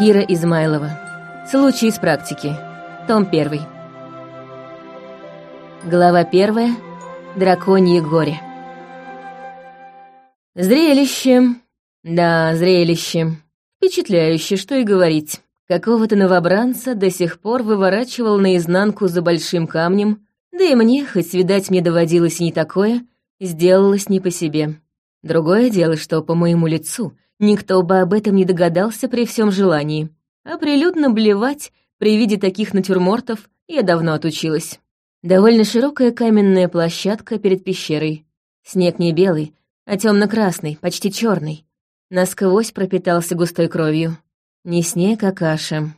Кира Измайлова. Случай из практики. Том 1. Глава 1. Драконье горе. Зрелище. Да, зрелище. Впечатляюще, что и говорить. Какого-то новобранца до сих пор выворачивал наизнанку за большим камнем, да и мне, хоть, видать, мне доводилось не такое, сделалось не по себе. Другое дело, что по моему лицу никто бы об этом не догадался при всем желании. А прилюдно блевать при виде таких натюрмортов я давно отучилась. Довольно широкая каменная площадка перед пещерой. Снег не белый, а темно-красный, почти черный. Насквозь пропитался густой кровью. Не снег, а каша.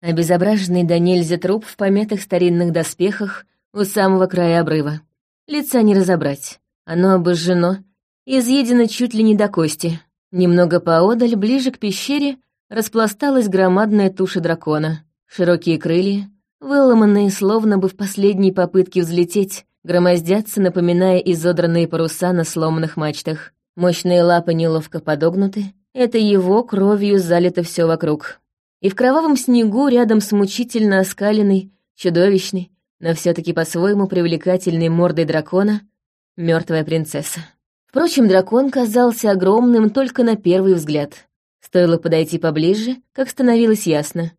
Обезображенный до нельзя труп в пометых старинных доспехах у самого края обрыва. Лица не разобрать. Оно обожжено, изъедено чуть ли не до кости. Немного поодаль, ближе к пещере, распласталась громадная туша дракона. Широкие крылья, выломанные словно бы в последней попытке взлететь, громоздятся, напоминая изодранные паруса на сломанных мачтах. Мощные лапы неловко подогнуты, это его кровью залито все вокруг. И в кровавом снегу рядом с мучительно оскаленной, чудовищной, но все таки по-своему привлекательной мордой дракона — мертвая принцесса. Впрочем, дракон казался огромным только на первый взгляд. Стоило подойти поближе, как становилось ясно.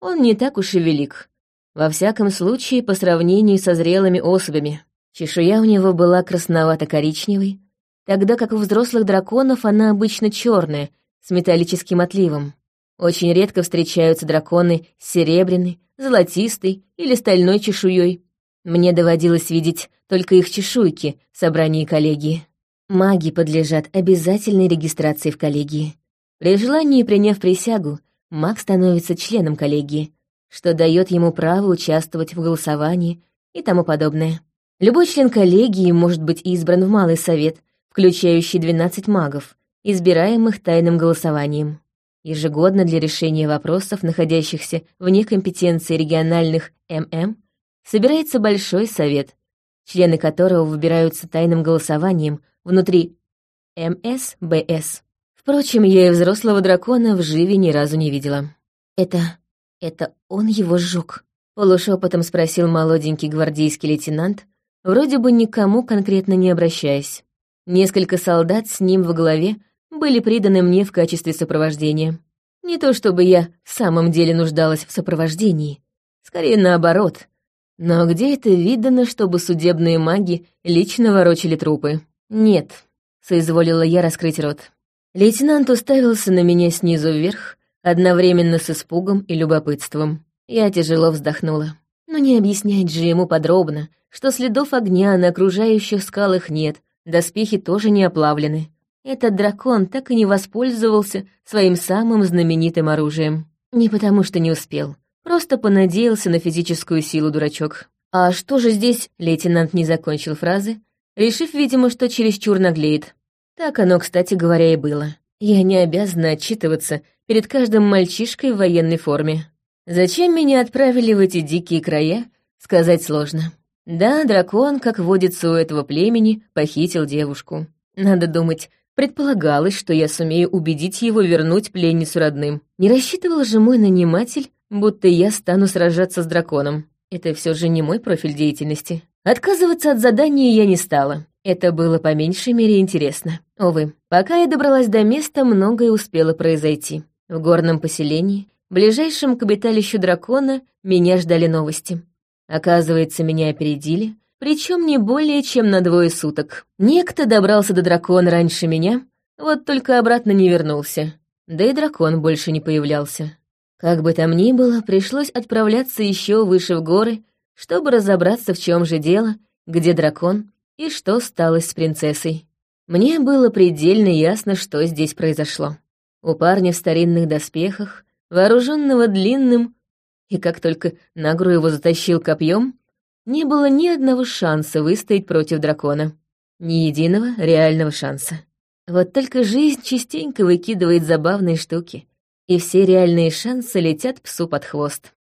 Он не так уж и велик. Во всяком случае, по сравнению со зрелыми особями. Чешуя у него была красновато-коричневой, тогда как у взрослых драконов она обычно черная, с металлическим отливом. Очень редко встречаются драконы с серебряной, золотистой или стальной чешуей. Мне доводилось видеть только их чешуйки в собрании коллегии. Маги подлежат обязательной регистрации в коллегии. При желании, приняв присягу, маг становится членом коллегии, что дает ему право участвовать в голосовании и тому подобное. Любой член коллегии может быть избран в Малый Совет — включающий 12 магов, избираемых тайным голосованием. Ежегодно для решения вопросов, находящихся вне компетенции региональных ММ, собирается Большой Совет, члены которого выбираются тайным голосованием внутри МСБС. Впрочем, я и взрослого дракона в живе ни разу не видела. «Это... это он его сжег?» — полушепотом спросил молоденький гвардейский лейтенант, вроде бы никому конкретно не обращаясь. Несколько солдат с ним во главе были приданы мне в качестве сопровождения. Не то чтобы я в самом деле нуждалась в сопровождении, скорее наоборот. Но где это видано, чтобы судебные маги лично ворочали трупы? Нет, соизволила я раскрыть рот. Лейтенант уставился на меня снизу вверх, одновременно с испугом и любопытством. Я тяжело вздохнула. Но не объяснять же ему подробно, что следов огня на окружающих скалах нет, Доспехи тоже не оплавлены. Этот дракон так и не воспользовался своим самым знаменитым оружием. Не потому что не успел. Просто понадеялся на физическую силу дурачок. А что же здесь? Лейтенант не закончил фразы, решив, видимо, что чересчур наглеет. Так оно, кстати говоря, и было. Я не обязана отчитываться перед каждым мальчишкой в военной форме. Зачем меня отправили в эти дикие края, сказать сложно. Да, дракон, как водится у этого племени, похитил девушку. Надо думать, предполагалось, что я сумею убедить его вернуть пленницу родным. Не рассчитывал же мой наниматель, будто я стану сражаться с драконом. Это все же не мой профиль деятельности. Отказываться от задания я не стала. Это было по меньшей мере интересно. Увы, пока я добралась до места, многое успело произойти. В горном поселении, ближайшем к обиталищу дракона, меня ждали новости. Оказывается, меня опередили, причем не более чем на двое суток. Некто добрался до дракона раньше меня, вот только обратно не вернулся. Да и дракон больше не появлялся. Как бы там ни было, пришлось отправляться еще выше в горы, чтобы разобраться, в чем же дело, где дракон и что стало с принцессой. Мне было предельно ясно, что здесь произошло. У парня в старинных доспехах, вооруженного длинным, и как только Нагру его затащил копьем, не было ни одного шанса выстоять против дракона. Ни единого реального шанса. Вот только жизнь частенько выкидывает забавные штуки, и все реальные шансы летят псу под хвост.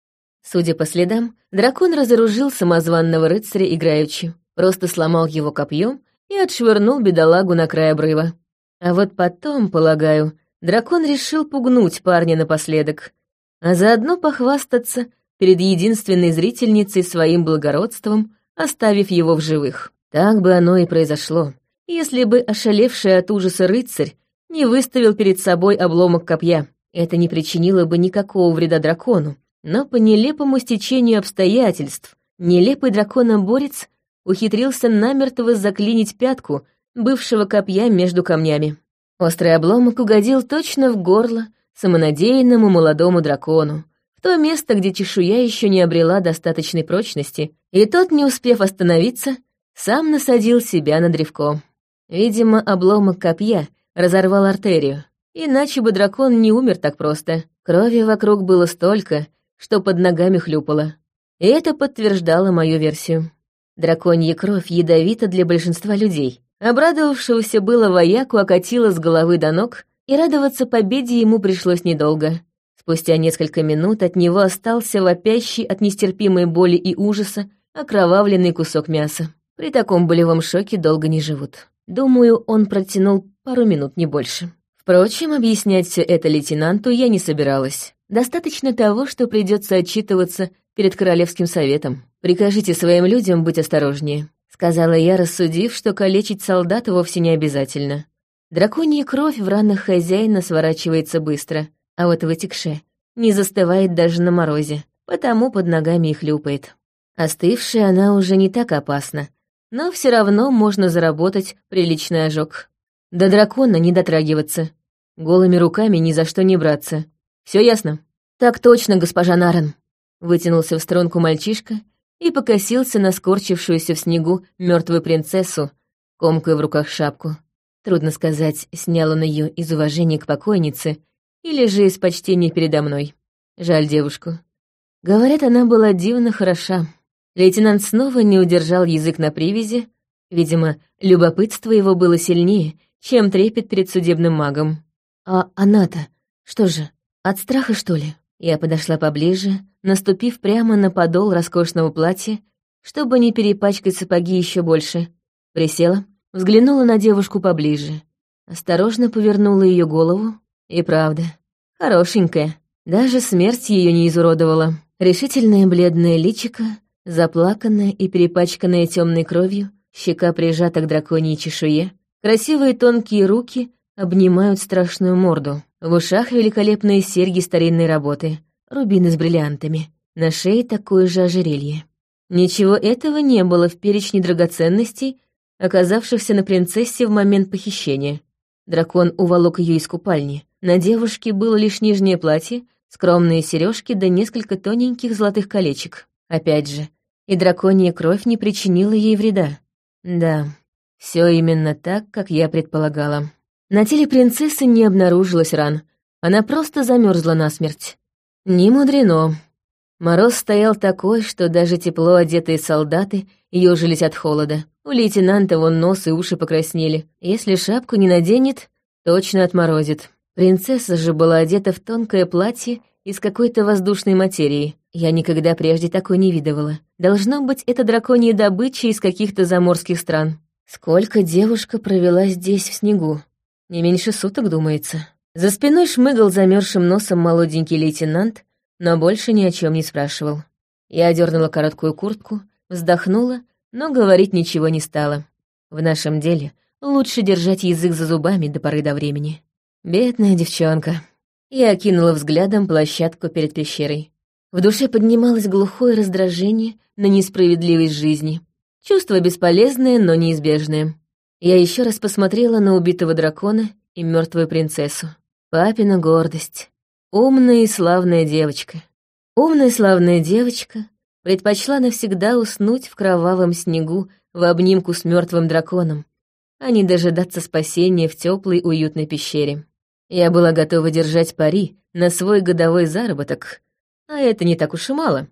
Судя по следам, дракон разоружил самозванного рыцаря играючи, просто сломал его копьем и отшвырнул бедолагу на край обрыва. А вот потом, полагаю, дракон решил пугнуть парня напоследок, а заодно похвастаться перед единственной зрительницей своим благородством, оставив его в живых. Так бы оно и произошло, если бы ошалевший от ужаса рыцарь не выставил перед собой обломок копья. Это не причинило бы никакого вреда дракону, но по нелепому стечению обстоятельств нелепый драконоборец ухитрился намертво заклинить пятку бывшего копья между камнями. Острый обломок угодил точно в горло самонадеянному молодому дракону, в то место, где чешуя еще не обрела достаточной прочности, и тот, не успев остановиться, сам насадил себя на древко. Видимо, обломок копья разорвал артерию, иначе бы дракон не умер так просто. Крови вокруг было столько, что под ногами хлюпало. И это подтверждало мою версию. Драконья кровь ядовита для большинства людей. Обрадовавшегося было вояку окатило с головы до ног, и радоваться победе ему пришлось недолго. Спустя несколько минут от него остался вопящий от нестерпимой боли и ужаса окровавленный кусок мяса. При таком болевом шоке долго не живут. Думаю, он протянул пару минут, не больше. Впрочем, объяснять все это лейтенанту я не собиралась. Достаточно того, что придется отчитываться перед Королевским советом. Прикажите своим людям быть осторожнее», — сказала я, рассудив, что калечить солдата вовсе не обязательно. Драконья кровь в ранах хозяина сворачивается быстро, а вот вытекшая не застывает даже на морозе, потому под ногами и хлюпает. Остывшая она уже не так опасна, но все равно можно заработать приличный ожог. До дракона не дотрагиваться, голыми руками ни за что не браться. Все ясно? Так точно, госпожа Нарен. Вытянулся в струнку мальчишка и покосился на скорчившуюся в снегу мертвую принцессу, комкая в руках шапку. Трудно сказать, снял он ее из уважения к покойнице или же из почтения передо мной. Жаль девушку. Говорят, она была дивно хороша. Лейтенант снова не удержал язык на привязи. Видимо, любопытство его было сильнее, чем трепет перед судебным магом. «А она-то? Что же, от страха, что ли?» Я подошла поближе, наступив прямо на подол роскошного платья, чтобы не перепачкать сапоги еще больше. Присела, взглянула на девушку поближе. Осторожно повернула ее голову. И правда, хорошенькая. Даже смерть ее не изуродовала. Решительное бледное личико, Заплаканная и перепачканная темной кровью, щека прижата к драконьей чешуе, красивые тонкие руки обнимают страшную морду. В ушах великолепные серьги старинной работы, рубины с бриллиантами. На шее такое же ожерелье. Ничего этого не было в перечне драгоценностей, оказавшихся на принцессе в момент похищения. Дракон уволок ее из купальни. На девушке было лишь нижнее платье, скромные сережки да несколько тоненьких золотых колечек. Опять же, и драконья кровь не причинила ей вреда. Да, все именно так, как я предполагала. На теле принцессы не обнаружилось ран. Она просто замерзла насмерть. Не мудрено. Мороз стоял такой, что даже тепло одетые солдаты ежились от холода. У лейтенанта вон нос и уши покраснели. Если шапку не наденет, точно отморозит. Принцесса же была одета в тонкое платье из какой-то воздушной материи. Я никогда прежде такой не видывала. Должно быть, это драконья добыча из каких-то заморских стран. Сколько девушка провела здесь в снегу? Не меньше суток, думается. За спиной шмыгал замерзшим носом молоденький лейтенант, но больше ни о чем не спрашивал. Я одернула короткую куртку, вздохнула, но говорить ничего не стала. В нашем деле лучше держать язык за зубами до поры до времени. Бедная девчонка. Я окинула взглядом площадку перед пещерой. В душе поднималось глухое раздражение на несправедливость жизни. Чувство бесполезное, но неизбежное. Я еще раз посмотрела на убитого дракона и мертвую принцессу. Папина гордость. Умная и славная девочка. Умная и славная девочка предпочла навсегда уснуть в кровавом снегу в обнимку с мертвым драконом, а не дожидаться спасения в теплой уютной пещере. Я была готова держать пари на свой годовой заработок, а это не так уж и мало,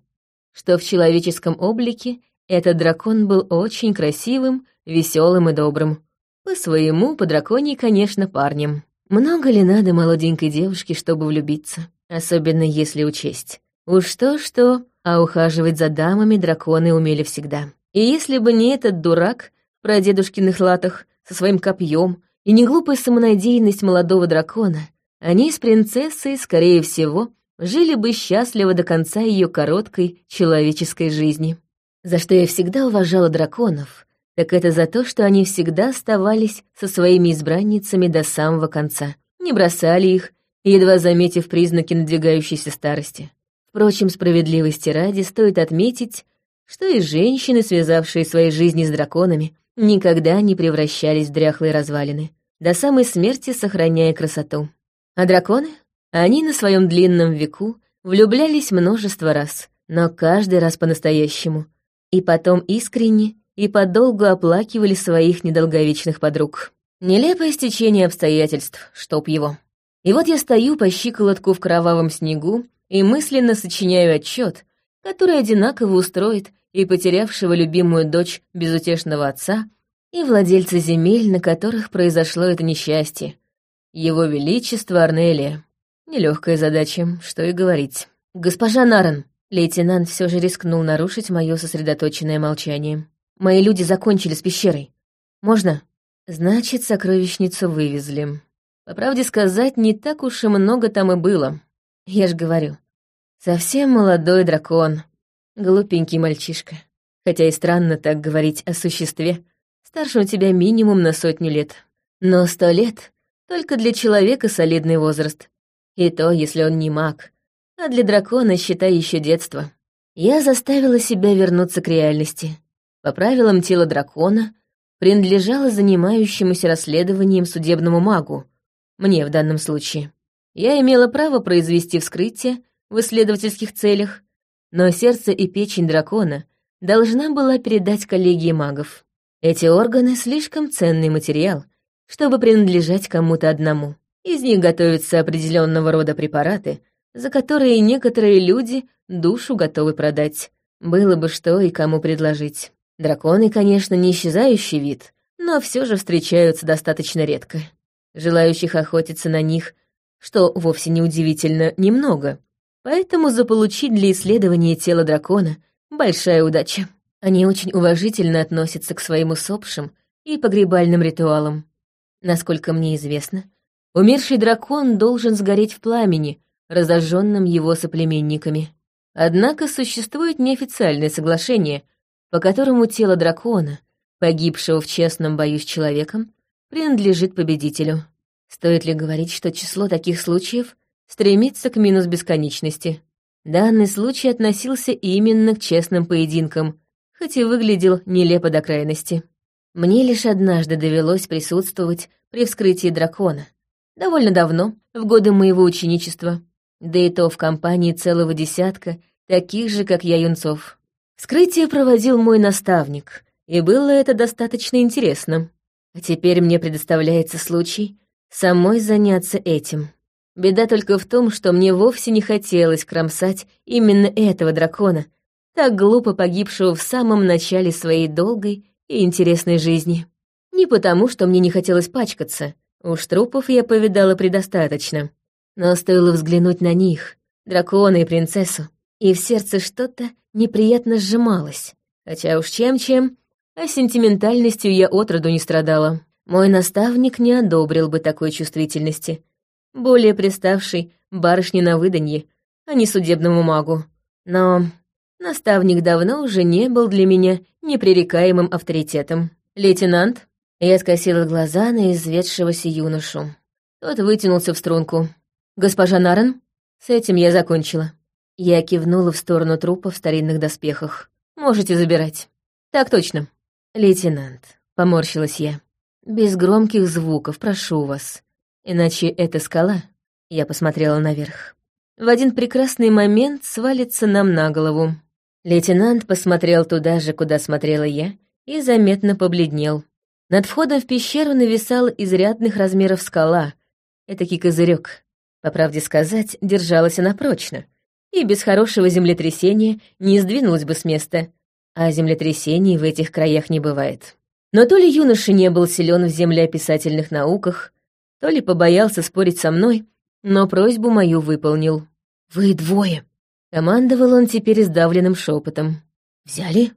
что в человеческом облике этот дракон был очень красивым, веселым и добрым. По своему, по драконьей, конечно, парнем. Много ли надо молоденькой девушке, чтобы влюбиться? Особенно если учесть. Уж то-что, а ухаживать за дамами драконы умели всегда. И если бы не этот дурак в прадедушкиных латах со своим копьем и не глупая самонадеянность молодого дракона, они с принцессой, скорее всего, жили бы счастливо до конца ее короткой человеческой жизни. За что я всегда уважала драконов, так это за то, что они всегда оставались со своими избранницами до самого конца, не бросали их, едва заметив признаки надвигающейся старости. Впрочем, справедливости ради стоит отметить, что и женщины, связавшие свои жизни с драконами, никогда не превращались в дряхлые развалины, до самой смерти сохраняя красоту. А драконы? Они на своем длинном веку влюблялись множество раз, но каждый раз по-настоящему, и потом искренне и подолгу оплакивали своих недолговечных подруг. Нелепое стечение обстоятельств, чтоб его. И вот я стою по щиколотку в кровавом снегу и мысленно сочиняю отчет, который одинаково устроит и потерявшего любимую дочь безутешного отца, и владельца земель, на которых произошло это несчастье. Его Величество Арнелия. Нелегкая задача, что и говорить. «Госпожа Наран!» Лейтенант все же рискнул нарушить мое сосредоточенное молчание. «Мои люди закончили с пещерой. Можно?» «Значит, сокровищницу вывезли. По правде сказать, не так уж и много там и было. Я ж говорю, совсем молодой дракон, глупенький мальчишка. Хотя и странно так говорить о существе, старшем тебя минимум на сотню лет. Но сто лет — только для человека солидный возраст. И то, если он не маг. А для дракона, считай, еще детство. Я заставила себя вернуться к реальности. По правилам тела дракона принадлежало занимающемуся расследованием судебному магу, мне в данном случае. Я имела право произвести вскрытие в исследовательских целях, но сердце и печень дракона должна была передать коллегии магов. Эти органы — слишком ценный материал, чтобы принадлежать кому-то одному. Из них готовятся определенного рода препараты, за которые некоторые люди душу готовы продать. Было бы что и кому предложить. Драконы, конечно, не исчезающий вид, но все же встречаются достаточно редко. Желающих охотиться на них, что вовсе не удивительно, немного. Поэтому заполучить для исследования тело дракона — большая удача. Они очень уважительно относятся к своим усопшим и погребальным ритуалам. Насколько мне известно, Умерший дракон должен сгореть в пламени, разожженном его соплеменниками. Однако существует неофициальное соглашение, по которому тело дракона, погибшего в честном бою с человеком, принадлежит победителю. Стоит ли говорить, что число таких случаев стремится к минус бесконечности? Данный случай относился именно к честным поединкам, хоть и выглядел нелепо до крайности. Мне лишь однажды довелось присутствовать при вскрытии дракона — Довольно давно, в годы моего ученичества. Да и то в компании целого десятка, таких же, как я, юнцов. Скрытие проводил мой наставник, и было это достаточно интересно. А теперь мне предоставляется случай самой заняться этим. Беда только в том, что мне вовсе не хотелось кромсать именно этого дракона, так глупо погибшего в самом начале своей долгой и интересной жизни. Не потому, что мне не хотелось пачкаться, Уж трупов я повидала предостаточно. Но стоило взглянуть на них, дракона и принцессу, и в сердце что-то неприятно сжималось. Хотя уж чем-чем, а сентиментальностью я отроду не страдала. Мой наставник не одобрил бы такой чувствительности, более приставший барышне на выданье, а не судебному магу. Но наставник давно уже не был для меня непререкаемым авторитетом. «Лейтенант», я скосила глаза на изведшегося юношу. Тот вытянулся в струнку. «Госпожа Нарен?» С этим я закончила. Я кивнула в сторону трупа в старинных доспехах. «Можете забирать». «Так точно». «Лейтенант», — поморщилась я. «Без громких звуков, прошу вас. Иначе эта скала...» Я посмотрела наверх. В один прекрасный момент свалится нам на голову. Лейтенант посмотрел туда же, куда смотрела я, и заметно побледнел. Над входом в пещеру нависала изрядных размеров скала, этакий козырек. По правде сказать, держалась она прочно, и без хорошего землетрясения не сдвинулась бы с места, а землетрясений в этих краях не бывает. Но то ли юноша не был силен в землеописательных науках, то ли побоялся спорить со мной, но просьбу мою выполнил. «Вы двое!» — командовал он теперь сдавленным шепотом. «Взяли?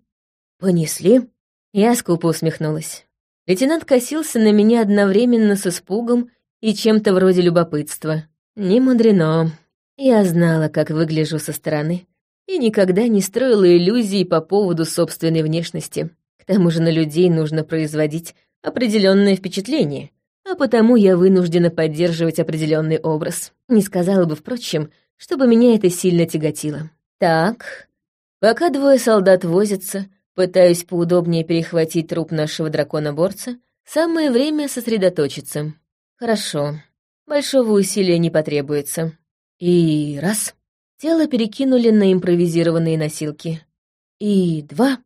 Понесли?» Я скупо усмехнулась. Лейтенант косился на меня одновременно с испугом и чем-то вроде любопытства. Не мудрено. Я знала, как выгляжу со стороны, и никогда не строила иллюзий по поводу собственной внешности. К тому же на людей нужно производить определенное впечатление, а потому я вынуждена поддерживать определенный образ. Не сказала бы, впрочем, чтобы меня это сильно тяготило. Так, пока двое солдат возятся, пытаюсь поудобнее перехватить труп нашего дракона-борца, самое время сосредоточиться. Хорошо, большого усилия не потребуется. И раз. Тело перекинули на импровизированные носилки. И два.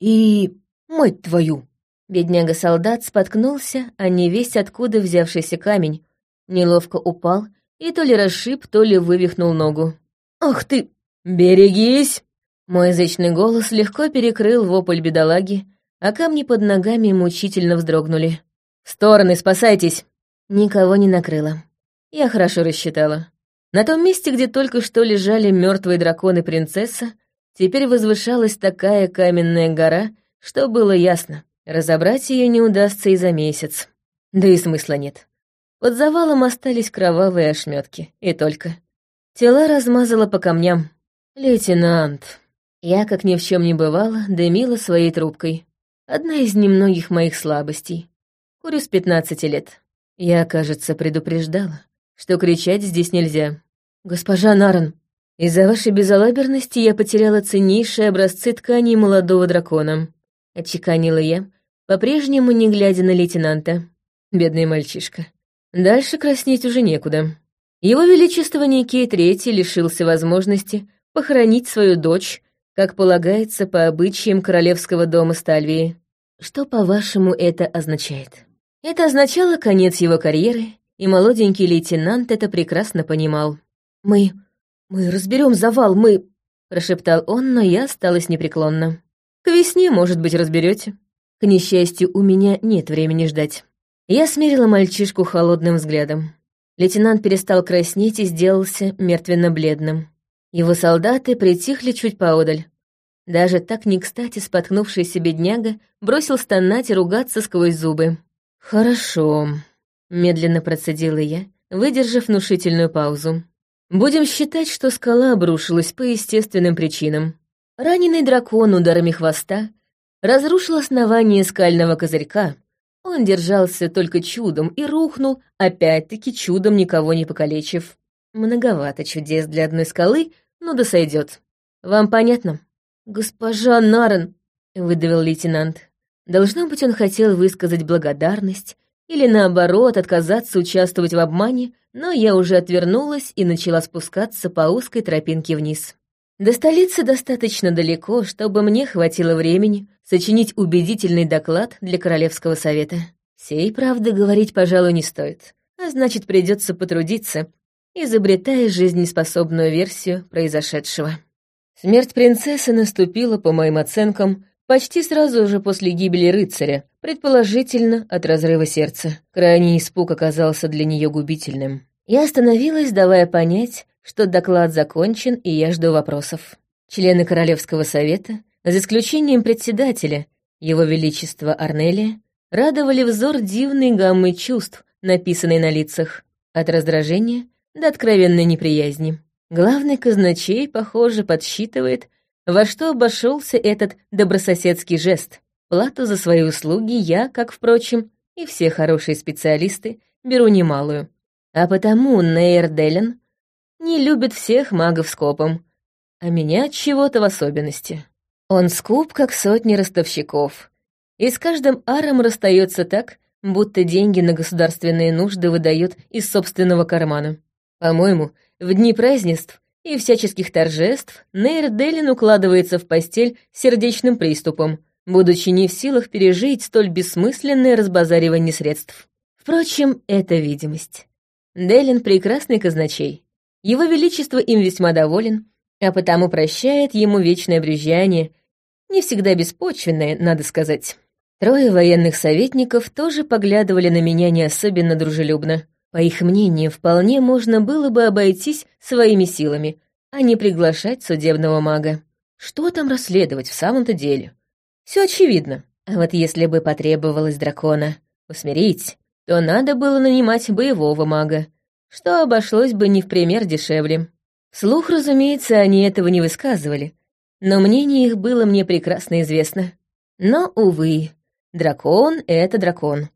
И... мать твою! Бедняга-солдат споткнулся, а не весь откуда взявшийся камень, неловко упал и то ли расшиб, то ли вывихнул ногу. «Ах ты! Берегись!» Мой язычный голос легко перекрыл вопль бедолаги, а камни под ногами мучительно вздрогнули. «В стороны, спасайтесь!» Никого не накрыло. Я хорошо рассчитала. На том месте, где только что лежали мертвые драконы принцесса, теперь возвышалась такая каменная гора, что было ясно. Разобрать ее не удастся и за месяц. Да и смысла нет. Под завалом остались кровавые ошметки, и только. Тела размазала по камням. «Лейтенант». Я, как ни в чем не бывало, дымила своей трубкой. Одна из немногих моих слабостей. Курю с пятнадцати лет. Я, кажется, предупреждала, что кричать здесь нельзя. «Госпожа Наран, из-за вашей безалаберности я потеряла ценнейшие образцы тканей молодого дракона. — отчеканила я, по-прежнему не глядя на лейтенанта. Бедный мальчишка. Дальше краснеть уже некуда. Его Величество Никей Третий лишился возможности похоронить свою дочь, как полагается по обычаям королевского дома Стальвии. Что, по-вашему, это означает? Это означало конец его карьеры, и молоденький лейтенант это прекрасно понимал. «Мы... мы разберем завал, мы...» — прошептал он, но я осталась непреклонна. К весне, может быть, разберете. К несчастью, у меня нет времени ждать. Я смерила мальчишку холодным взглядом. Лейтенант перестал краснеть и сделался мертвенно-бледным. Его солдаты притихли чуть поодаль. Даже так не кстати споткнувшийся бедняга бросил стонать и ругаться сквозь зубы. «Хорошо», — медленно процедила я, выдержав внушительную паузу. «Будем считать, что скала обрушилась по естественным причинам. Раненый дракон ударами хвоста разрушил основание скального козырька. Он держался только чудом и рухнул, опять-таки чудом никого не покалечив. Многовато чудес для одной скалы, но да сойдет. Вам понятно? Госпожа Нарен, выдавил лейтенант. Должно быть, он хотел высказать благодарность или, наоборот, отказаться участвовать в обмане, но я уже отвернулась и начала спускаться по узкой тропинке вниз. До столицы достаточно далеко, чтобы мне хватило времени сочинить убедительный доклад для Королевского совета. Сей правды говорить, пожалуй, не стоит, а значит, придется потрудиться, изобретая жизнеспособную версию произошедшего. Смерть принцессы наступила, по моим оценкам, почти сразу же после гибели рыцаря, предположительно от разрыва сердца. Крайний испуг оказался для нее губительным. Я остановилась, давая понять, что доклад закончен, и я жду вопросов. Члены Королевского совета, за исключением председателя, его величества Арнелия, радовали взор дивной гаммы чувств, написанной на лицах, от раздражения до откровенной неприязни. Главный казначей, похоже, подсчитывает, во что обошелся этот добрососедский жест. Плату за свои услуги я, как, впрочем, и все хорошие специалисты, беру немалую. А потому Нейр Делен не любит всех магов скопом, а меня чего-то в особенности. Он скуп, как сотни ростовщиков, и с каждым аром расстается так, будто деньги на государственные нужды выдает из собственного кармана. По-моему, в дни празднеств и всяческих торжеств Нейр Делин укладывается в постель сердечным приступом, будучи не в силах пережить столь бессмысленное разбазаривание средств. Впрочем, это видимость. Делин — прекрасный казначей, его Величество им весьма доволен, а потому прощает ему вечное брюзжание, не всегда беспочвенное, надо сказать. Трое военных советников тоже поглядывали на меня не особенно дружелюбно. По их мнению, вполне можно было бы обойтись своими силами, а не приглашать судебного мага. Что там расследовать в самом-то деле? Все очевидно. А вот если бы потребовалось дракона усмирить, то надо было нанимать боевого мага, что обошлось бы не в пример дешевле. Вслух, разумеется, они этого не высказывали, но мнение их было мне прекрасно известно. Но, увы, дракон — это дракон.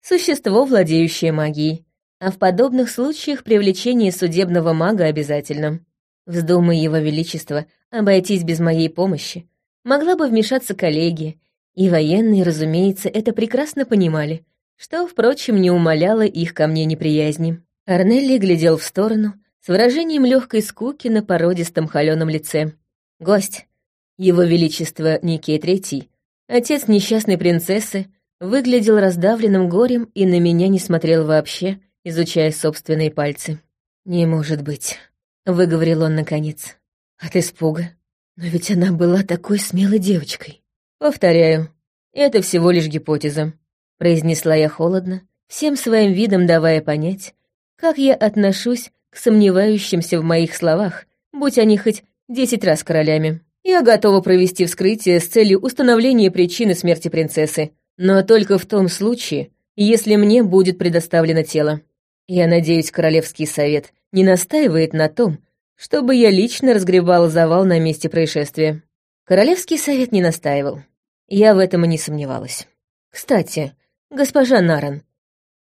Существо, владеющее магией. А в подобных случаях привлечение судебного мага обязательно. Вздумай его величество обойтись без моей помощи. Могла бы вмешаться коллеги, и военные, разумеется, это прекрасно понимали, что, впрочем, не умаляло их ко мне неприязни. Арнелли глядел в сторону с выражением легкой скуки на породистом холеном лице. Гость, его величество Никей Третий, отец несчастной принцессы, выглядел раздавленным горем и на меня не смотрел вообще, изучая собственные пальцы. «Не может быть», — выговорил он наконец. «От испуга. Но ведь она была такой смелой девочкой». «Повторяю, это всего лишь гипотеза», — произнесла я холодно, всем своим видом давая понять, как я отношусь к сомневающимся в моих словах, будь они хоть десять раз королями. Я готова провести вскрытие с целью установления причины смерти принцессы, но только в том случае, если мне будет предоставлено тело. Я надеюсь, Королевский совет не настаивает на том, чтобы я лично разгребала завал на месте происшествия. Королевский совет не настаивал. Я в этом и не сомневалась. Кстати, госпожа Наран,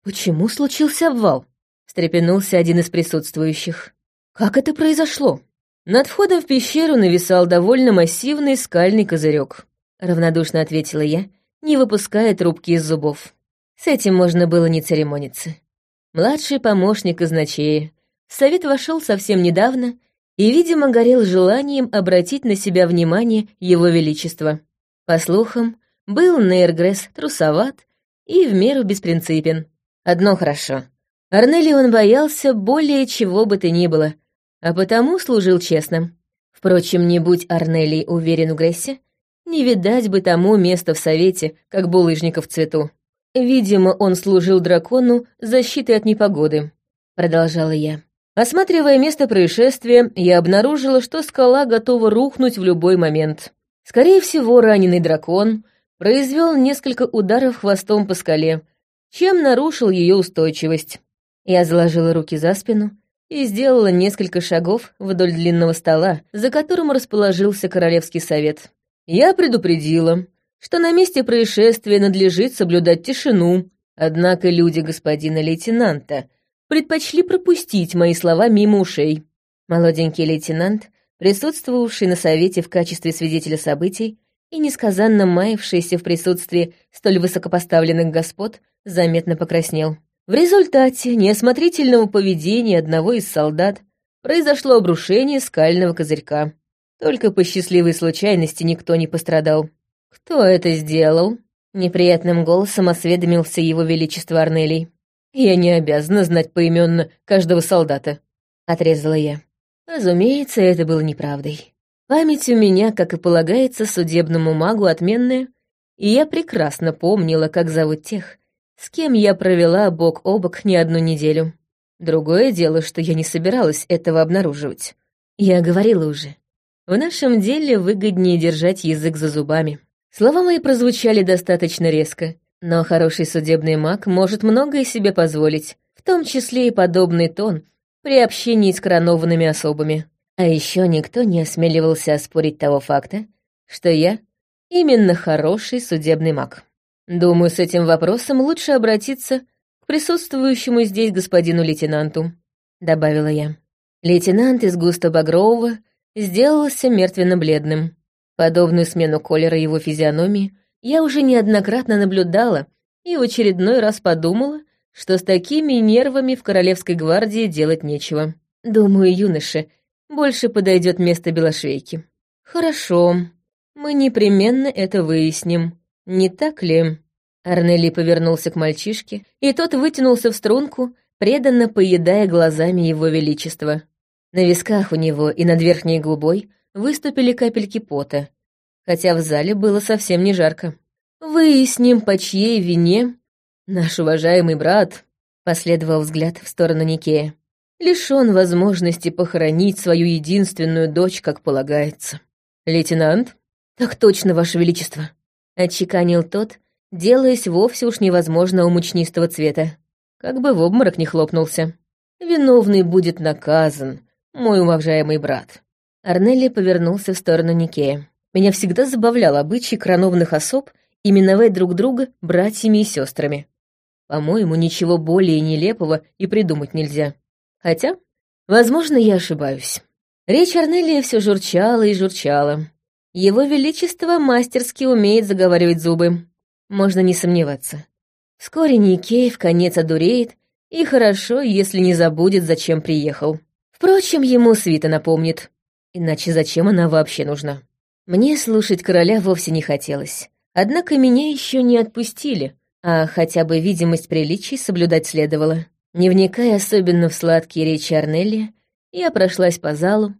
почему случился обвал? встрепенулся один из присутствующих. «Как это произошло?» Над входом в пещеру нависал довольно массивный скальный козырек. Равнодушно ответила я, не выпуская трубки из зубов. С этим можно было не церемониться. Младший помощник казначея. Совет вошел совсем недавно и, видимо, горел желанием обратить на себя внимание его величества. По слухам, был Нейргресс трусоват и в меру беспринципен. Одно хорошо. Арнели он боялся более чего бы то ни было, а потому служил честно. Впрочем, не будь Арнелий уверен в Грессе, не видать бы тому места в совете, как булыжника в цвету. Видимо, он служил дракону защитой от непогоды, продолжала я. Осматривая место происшествия, я обнаружила, что скала готова рухнуть в любой момент. Скорее всего, раненый дракон произвел несколько ударов хвостом по скале, чем нарушил ее устойчивость. Я заложила руки за спину и сделала несколько шагов вдоль длинного стола, за которым расположился Королевский совет. Я предупредила, что на месте происшествия надлежит соблюдать тишину, однако люди господина лейтенанта предпочли пропустить мои слова мимо ушей. Молоденький лейтенант, присутствовавший на совете в качестве свидетеля событий и несказанно маявшийся в присутствии столь высокопоставленных господ, заметно покраснел. В результате неосмотрительного поведения одного из солдат произошло обрушение скального козырька. Только по счастливой случайности никто не пострадал. «Кто это сделал?» — неприятным голосом осведомился его величество Арнелий. «Я не обязана знать поименно каждого солдата», — отрезала я. Разумеется, это было неправдой. Память у меня, как и полагается, судебному магу отменная, и я прекрасно помнила, как зовут тех, с кем я провела бок о бок не одну неделю. Другое дело, что я не собиралась этого обнаруживать. Я говорила уже. В нашем деле выгоднее держать язык за зубами. Слова мои прозвучали достаточно резко, но хороший судебный маг может многое себе позволить, в том числе и подобный тон при общении с коронованными особами. А еще никто не осмеливался оспорить того факта, что я именно хороший судебный маг. Думаю, с этим вопросом лучше обратиться к присутствующему здесь господину лейтенанту», — добавила я. Лейтенант из густо-багрового сделался мертвенно-бледным. Подобную смену колера его физиономии я уже неоднократно наблюдала и в очередной раз подумала, что с такими нервами в Королевской гвардии делать нечего. Думаю, юноше больше подойдет место белошвейки. Хорошо, мы непременно это выясним. «Не так ли?» Арнелли повернулся к мальчишке, и тот вытянулся в струнку, преданно поедая глазами его величества. На висках у него и над верхней губой выступили капельки пота, хотя в зале было совсем не жарко. «Выясним, по чьей вине наш уважаемый брат», — последовал взгляд в сторону Никея, лишён возможности похоронить свою единственную дочь, как полагается. «Лейтенант?» «Так точно, Ваше Величество», — отчеканил тот, делаясь вовсе уж невозможного мучнистого цвета. Как бы в обморок не хлопнулся. Виновный будет наказан, мой уважаемый брат». Арнелли повернулся в сторону Никея. Меня всегда забавлял обычай коронованных особ именовать друг друга братьями и сестрами. По-моему, ничего более нелепого и придумать нельзя. Хотя, возможно, я ошибаюсь. Речь Арнелия все журчала и журчала. Его Величество мастерски умеет заговаривать зубы. Можно не сомневаться. Вскоре Никей в конец одуреет, и хорошо, если не забудет, зачем приехал. Впрочем, ему свита напомнит. Иначе зачем она вообще нужна? Мне слушать короля вовсе не хотелось. Однако меня еще не отпустили, а хотя бы видимость приличий соблюдать следовало. Не вникая особенно в сладкие речи Арнелли, я прошлась по залу,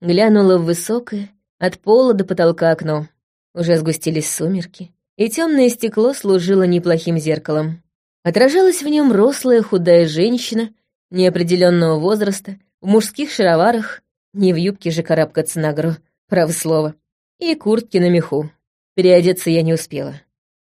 глянула в высокое, от пола до потолка окно. Уже сгустились сумерки, и темное стекло служило неплохим зеркалом. Отражалась в нем рослая худая женщина неопределенного возраста, в мужских шароварах, не в юбке же карабкаться на гору, право слово, и куртке на меху. Переодеться я не успела.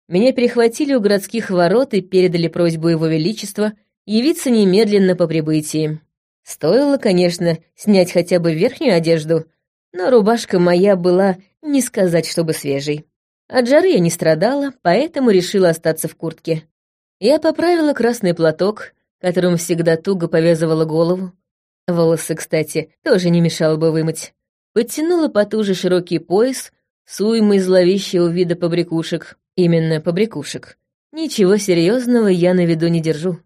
Меня перехватили у городских ворот и передали просьбу его величества явиться немедленно по прибытии. Стоило, конечно, снять хотя бы верхнюю одежду, но рубашка моя была, не сказать, чтобы свежей. От жары я не страдала, поэтому решила остаться в куртке. Я поправила красный платок, которым всегда туго повязывала голову. Волосы, кстати, тоже не мешало бы вымыть. Подтянула потуже широкий пояс с уймой зловещего вида побрякушек. Именно побрякушек. Ничего серьезного я на виду не держу.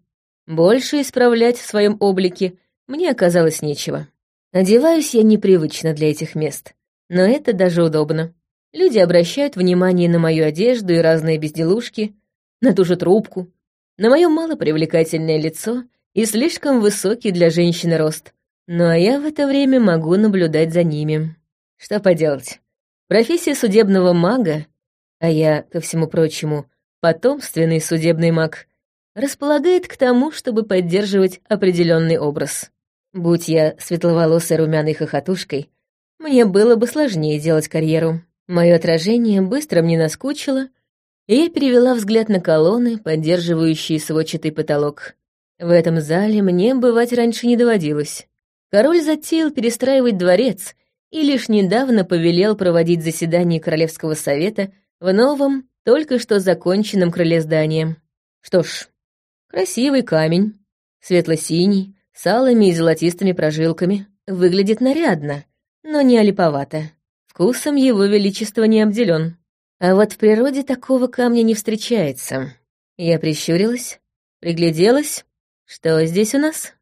Больше исправлять в своем облике мне оказалось нечего. Одеваюсь я непривычно для этих мест, но это даже удобно. Люди обращают внимание на мою одежду и разные безделушки, на ту же трубку, на мое малопривлекательное лицо и слишком высокий для женщины рост. Ну а я в это время могу наблюдать за ними. Что поделать? Профессия судебного мага а я, ко всему прочему, потомственный судебный маг, располагает к тому, чтобы поддерживать определенный образ. Будь я светловолосой румяной хохотушкой, мне было бы сложнее делать карьеру. Мое отражение быстро мне наскучило, и я перевела взгляд на колонны, поддерживающие сводчатый потолок. В этом зале мне бывать раньше не доводилось. Король затеял перестраивать дворец и лишь недавно повелел проводить заседание Королевского совета в новом, только что законченном крыле здания. Что ж, красивый камень, светло-синий, с алыми и золотистыми прожилками, выглядит нарядно, но не олиповато. Вкусом его величество не обделен. А вот в природе такого камня не встречается. Я прищурилась, пригляделась. Что здесь у нас?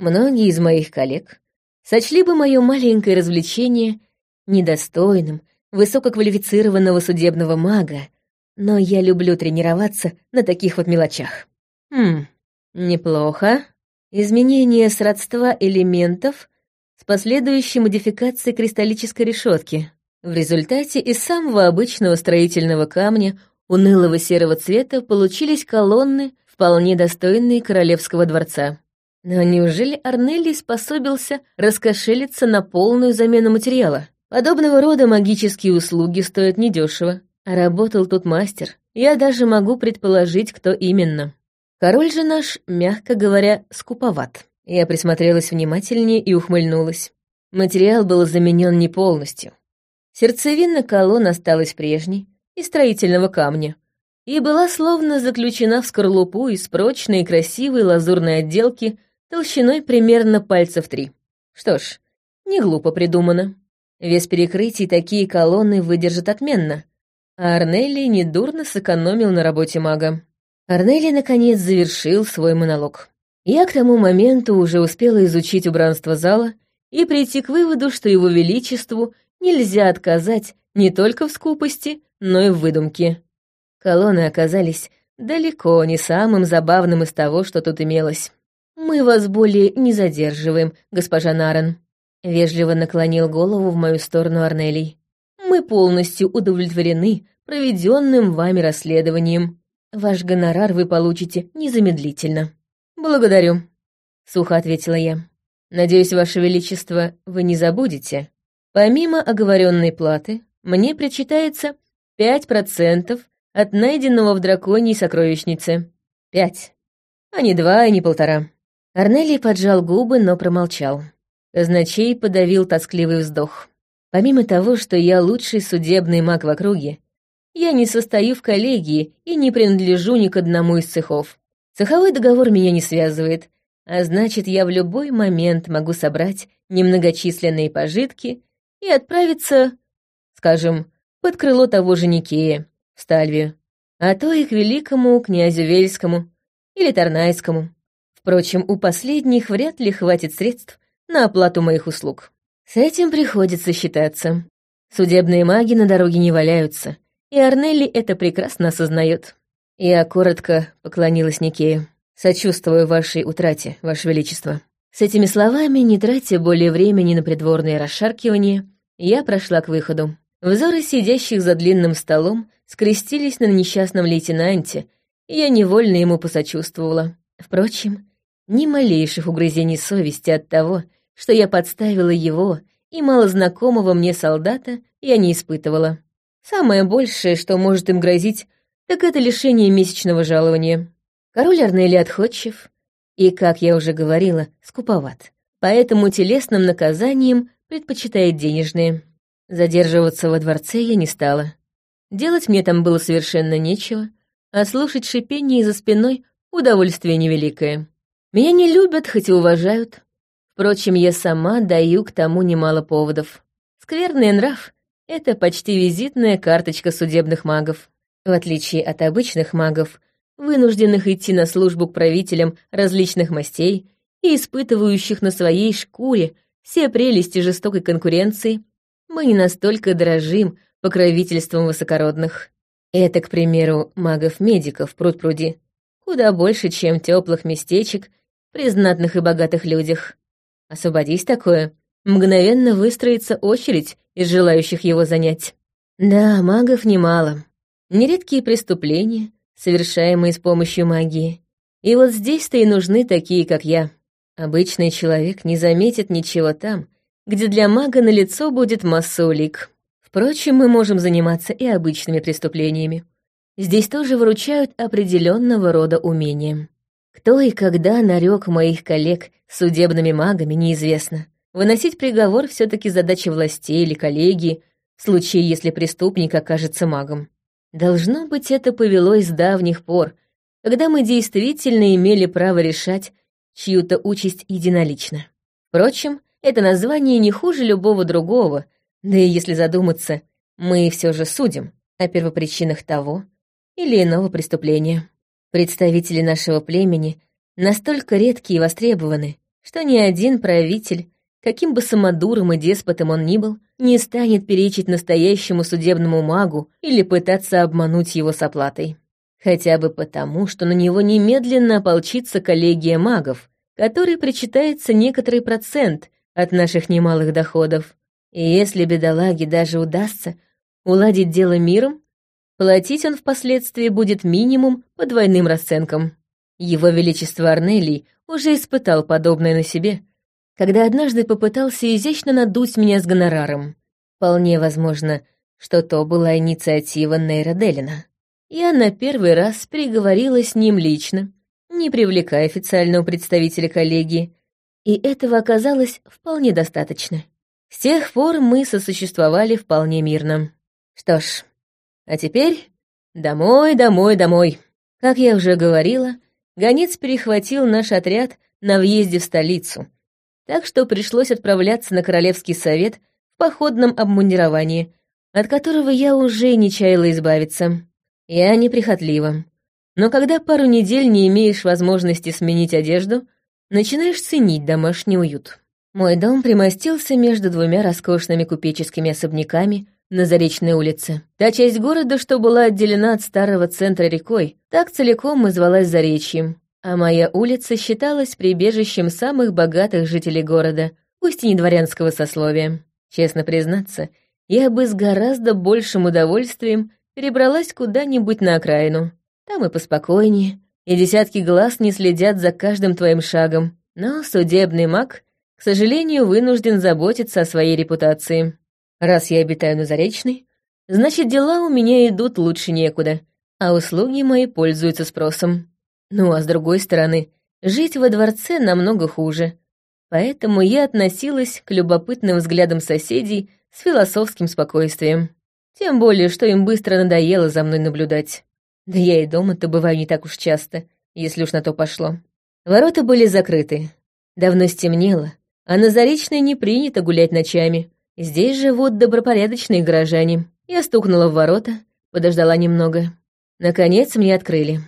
Многие из моих коллег сочли бы мое маленькое развлечение недостойным высококвалифицированного судебного мага, но я люблю тренироваться на таких вот мелочах. Хм, неплохо. Изменение сродства элементов с последующей модификацией кристаллической решетки. В результате из самого обычного строительного камня унылого серого цвета получились колонны, вполне достойные королевского дворца. Но неужели Арнелли способился раскошелиться на полную замену материала? Подобного рода магические услуги стоят недешево. А работал тут мастер. Я даже могу предположить, кто именно. Король же наш, мягко говоря, скуповат. Я присмотрелась внимательнее и ухмыльнулась. Материал был заменен не полностью. Сердцевина колонн осталась прежней, из строительного камня, и была словно заключена в скорлупу из прочной и красивой лазурной отделки толщиной примерно пальцев три. Что ж, не глупо придумано. Вес перекрытий такие колонны выдержат отменно. А Арнелли недурно сэкономил на работе мага. Арнелли, наконец, завершил свой монолог. Я к тому моменту уже успела изучить убранство зала и прийти к выводу, что его величеству нельзя отказать не только в скупости, но и в выдумке. Колонны оказались далеко не самым забавным из того, что тут имелось. «Мы вас более не задерживаем, госпожа Нарен», Вежливо наклонил голову в мою сторону Арнелий. «Мы полностью удовлетворены проведенным вами расследованием. Ваш гонорар вы получите незамедлительно». «Благодарю», — сухо ответила я. «Надеюсь, Ваше Величество, вы не забудете. Помимо оговоренной платы, мне причитается пять процентов от найденного в драконьей сокровищнице. Пять. А не два и не полтора». Арнелий поджал губы, но промолчал. Казначей подавил тоскливый вздох. Помимо того, что я лучший судебный маг в округе, я не состою в коллегии и не принадлежу ни к одному из цехов. Цеховой договор меня не связывает, а значит, я в любой момент могу собрать немногочисленные пожитки и отправиться, скажем, под крыло того же Никея, в Стальвию, а то и к великому князю Вельскому или Тарнайскому. Впрочем, у последних вряд ли хватит средств на оплату моих услуг. С этим приходится считаться. Судебные маги на дороге не валяются, и Арнелли это прекрасно осознает. Я коротко поклонилась Никею. «Сочувствую вашей утрате, ваше величество». С этими словами, не тратя более времени на придворные расшаркивания, я прошла к выходу. Взоры сидящих за длинным столом скрестились на несчастном лейтенанте, и я невольно ему посочувствовала. Впрочем, ни малейших угрызений совести от того, что я подставила его и малознакомого мне солдата, я не испытывала. Самое большее, что может им грозить, так это лишение месячного жалования. Король Арнели отходчив и, как я уже говорила, скуповат. Поэтому телесным наказанием предпочитает денежные. Задерживаться во дворце я не стала. Делать мне там было совершенно нечего, а слушать шипение за спиной — удовольствие невеликое. Меня не любят, хоть и уважают, Впрочем, я сама даю к тому немало поводов. Скверный нрав — это почти визитная карточка судебных магов. В отличие от обычных магов, вынужденных идти на службу к правителям различных мастей и испытывающих на своей шкуре все прелести жестокой конкуренции, мы не настолько дорожим покровительством высокородных. Это, к примеру, магов-медиков пруд-пруди. Куда больше, чем теплых местечек при знатных и богатых людях. Освободись такое, мгновенно выстроится очередь из желающих его занять. Да, магов немало. Нередкие преступления, совершаемые с помощью магии. И вот здесь-то и нужны такие, как я. Обычный человек не заметит ничего там, где для мага на лицо будет масса улик. Впрочем, мы можем заниматься и обычными преступлениями. Здесь тоже выручают определенного рода умения. Кто и когда нарек моих коллег судебными магами, неизвестно. Выносить приговор все таки задача властей или коллегии, в случае, если преступник окажется магом. Должно быть, это повелось с давних пор, когда мы действительно имели право решать чью-то участь единолично. Впрочем, это название не хуже любого другого, да и если задуматься, мы все же судим о первопричинах того или иного преступления. Представители нашего племени настолько редкие и востребованы, что ни один правитель, каким бы самодуром и деспотом он ни был, не станет перечить настоящему судебному магу или пытаться обмануть его с оплатой. Хотя бы потому, что на него немедленно ополчится коллегия магов, которой причитается некоторый процент от наших немалых доходов. И если бедолаге даже удастся уладить дело миром, Платить он впоследствии будет минимум по двойным расценкам. Его Величество Арнелий уже испытал подобное на себе, когда однажды попытался изящно надуть меня с гонораром. Вполне возможно, что то была инициатива Нейра Делина. Я на первый раз переговорила с ним лично, не привлекая официального представителя коллегии, и этого оказалось вполне достаточно. С тех пор мы сосуществовали вполне мирно. Что ж, а теперь домой, домой, домой. Как я уже говорила, гонец перехватил наш отряд на въезде в столицу, так что пришлось отправляться на Королевский совет в походном обмундировании, от которого я уже не чаяла избавиться. Я неприхотлива. Но когда пару недель не имеешь возможности сменить одежду, начинаешь ценить домашний уют. Мой дом примостился между двумя роскошными купеческими особняками — на Заречной улице. Та часть города, что была отделена от старого центра рекой, так целиком и звалась Заречьем. А моя улица считалась прибежищем самых богатых жителей города, пусть и не дворянского сословия. Честно признаться, я бы с гораздо большим удовольствием перебралась куда-нибудь на окраину. Там и поспокойнее, и десятки глаз не следят за каждым твоим шагом. Но судебный маг, к сожалению, вынужден заботиться о своей репутации. Раз я обитаю на Заречной, значит, дела у меня идут лучше некуда, а услуги мои пользуются спросом. Ну а с другой стороны, жить во дворце намного хуже, Поэтому я относилась к любопытным взглядам соседей с философским спокойствием. Тем более, что им быстро надоело за мной наблюдать. Да я и дома-то бываю не так уж часто, если уж на то пошло. Ворота были закрыты. Давно стемнело, а на Заречной не принято гулять ночами. Здесь живут добропорядочные горожане. Я стукнула в ворота, подождала немного. Наконец мне открыли.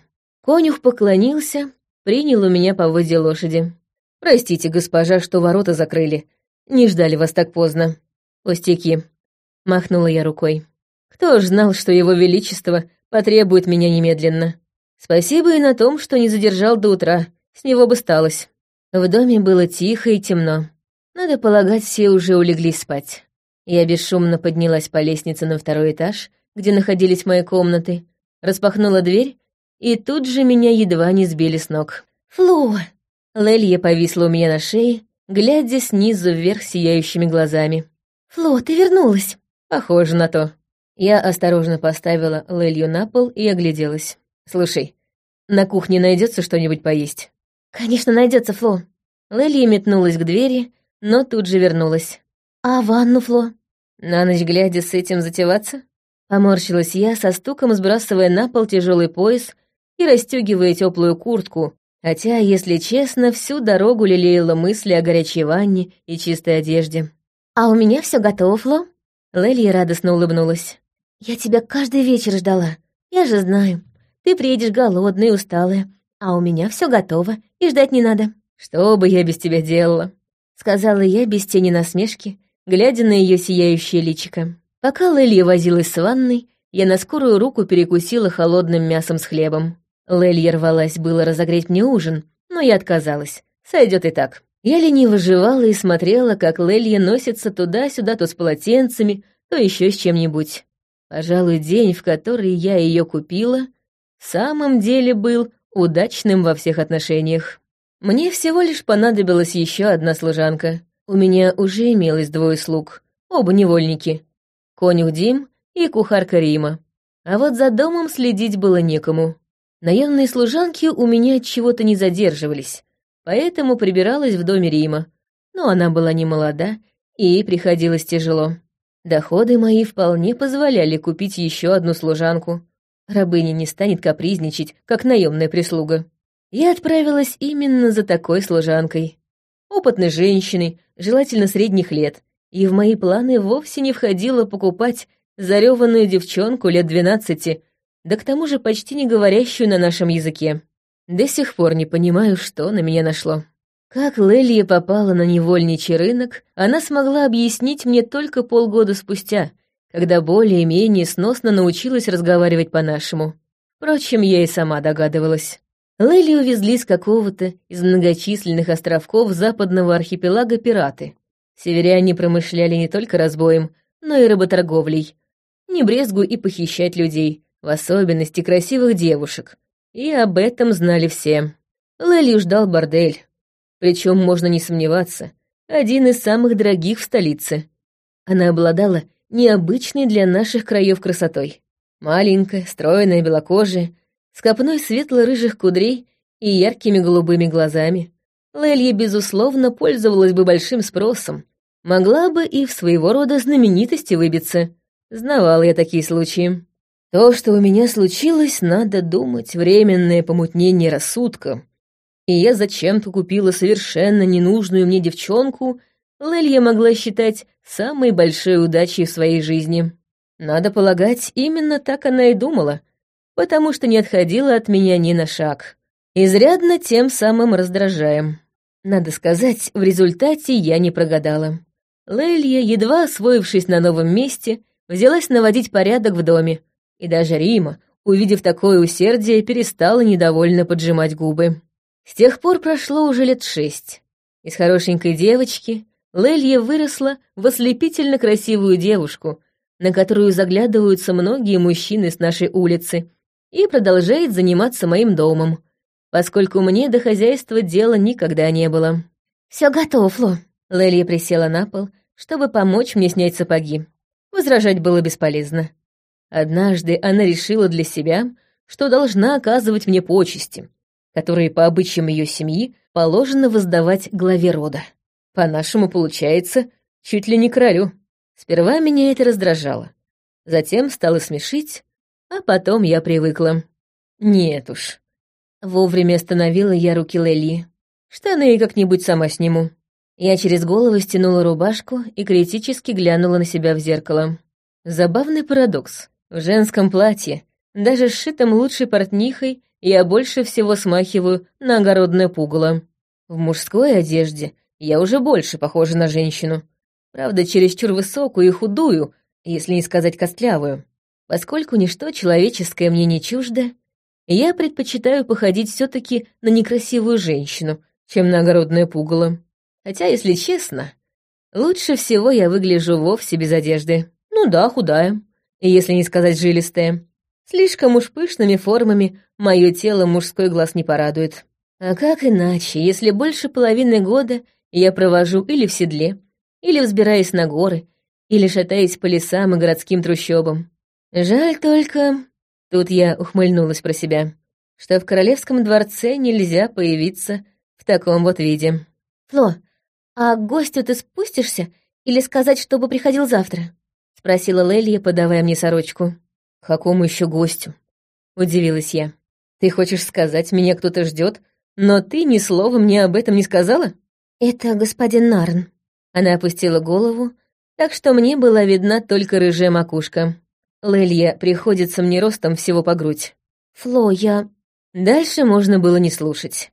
Конюх поклонился, принял у меня поводья лошади. «Простите, госпожа, что ворота закрыли. Не ждали вас так поздно». «Пустяки», — махнула я рукой. «Кто ж знал, что его величество потребует меня немедленно? Спасибо и на том, что не задержал до утра, с него бы сталось». В доме было тихо и темно. Надо полагать, все уже улеглись спать. Я бесшумно поднялась по лестнице на второй этаж, где находились мои комнаты, распахнула дверь, и тут же меня едва не сбили с ног. «Фло!» Лелья повисла у меня на шее, глядя снизу вверх сияющими глазами. «Фло, ты вернулась!» «Похоже на то». Я осторожно поставила Лелью на пол и огляделась. «Слушай, на кухне найдется что-нибудь поесть?» «Конечно, найдется, Фло». Лелия метнулась к двери, но тут же вернулась. «А ванну, Фло?» «На ночь глядя с этим затеваться?» Поморщилась я, со стуком сбрасывая на пол тяжелый пояс и расстегивая теплую куртку, хотя, если честно, всю дорогу лелеяла мысли о горячей ванне и чистой одежде. «А у меня все готово, Фло?» Лелия радостно улыбнулась. «Я тебя каждый вечер ждала. Я же знаю. Ты приедешь голодная и усталая, а у меня все готово, и ждать не надо. Что бы я без тебя делала?» Сказала я без тени насмешки, глядя на ее сияющее личико. Пока Лелья возилась с ванной, я на скорую руку перекусила холодным мясом с хлебом. Лелья рвалась было разогреть мне ужин, но я отказалась. Сойдет и так. Я лениво жевала и смотрела, как Лелья носится туда-сюда то с полотенцами, то еще с чем-нибудь. Пожалуй, день, в который я ее купила, в самом деле был удачным во всех отношениях. Мне всего лишь понадобилась еще одна служанка. У меня уже имелось двое слуг, оба невольники. Конюх Дим и кухарка Рима. А вот за домом следить было некому. Наемные служанки у меня от чего-то не задерживались, поэтому прибиралась в доме Рима. Но она была не молода, и ей приходилось тяжело. Доходы мои вполне позволяли купить еще одну служанку. Рабыня не станет капризничать, как наемная прислуга. Я отправилась именно за такой служанкой. Опытной женщиной, желательно средних лет, и в мои планы вовсе не входило покупать зареванную девчонку лет двенадцати, да к тому же почти не говорящую на нашем языке. До сих пор не понимаю, что на меня нашло. Как Лелия попала на невольничий рынок, она смогла объяснить мне только полгода спустя, когда более-менее сносно научилась разговаривать по-нашему. Впрочем, я и сама догадывалась. Лелию увезли с какого-то из многочисленных островков западного архипелага пираты. Северяне промышляли не только разбоем, но и работорговлей. Не брезгуй и похищать людей, в особенности красивых девушек. И об этом знали все. Лелию ждал бордель. Причем, можно не сомневаться, один из самых дорогих в столице. Она обладала необычной для наших краев красотой. Маленькая, стройная, белокожая, с копной светло-рыжих кудрей и яркими голубыми глазами. Лелья, безусловно, пользовалась бы большим спросом. Могла бы и в своего рода знаменитости выбиться. Знавала я такие случаи. То, что у меня случилось, надо думать, временное помутнение рассудка. И я зачем-то купила совершенно ненужную мне девчонку, Лелья могла считать самой большой удачей в своей жизни. Надо полагать, именно так она и думала, потому что не отходила от меня ни на шаг. Изрядно тем самым раздражаем. Надо сказать, в результате я не прогадала. Лелья, едва освоившись на новом месте, взялась наводить порядок в доме, и даже Рима, увидев такое усердие, перестала недовольно поджимать губы. С тех пор прошло уже лет шесть. Из хорошенькой девочки Лелья выросла в ослепительно красивую девушку, на которую заглядываются многие мужчины с нашей улицы, и продолжает заниматься моим домом, поскольку мне до хозяйства дела никогда не было. Все готово, Фло». Лелия присела на пол, чтобы помочь мне снять сапоги. Возражать было бесполезно. Однажды она решила для себя, что должна оказывать мне почести, которые по обычаям ее семьи положено воздавать главе рода. По-нашему получается чуть ли не королю. Сперва меня это раздражало. Затем стало смешить, а потом я привыкла. Нет уж. Вовремя остановила я руки Лели. Штаны как-нибудь сама сниму. Я через голову стянула рубашку и критически глянула на себя в зеркало. Забавный парадокс. В женском платье, даже сшитом лучшей портнихой, я больше всего смахиваю на огородное пугало. В мужской одежде я уже больше похожа на женщину. Правда, чересчур высокую и худую, если не сказать костлявую. Поскольку ничто человеческое мне не чуждо, я предпочитаю походить все таки на некрасивую женщину, чем на огородное пугало. Хотя, если честно, лучше всего я выгляжу вовсе без одежды. Ну да, худая, если не сказать жилистая. Слишком уж пышными формами мое тело мужской глаз не порадует. А как иначе, если больше половины года я провожу или в седле, или взбираясь на горы, или шатаясь по лесам и городским трущобам. Жаль только... Тут я ухмыльнулась про себя, что в королевском дворце нельзя появиться в таком вот виде. «Фло, а к гостю ты спустишься или сказать, чтобы приходил завтра?» — спросила Лелия, подавая мне сорочку. «Какому еще гостю?» — удивилась я. «Ты хочешь сказать, меня кто-то ждет, но ты ни слова мне об этом не сказала?» «Это господин Нарн». Она опустила голову, так что мне была видна только рыжая макушка. Лелья приходится мне ростом всего по грудь. «Фло, я...» Дальше можно было не слушать.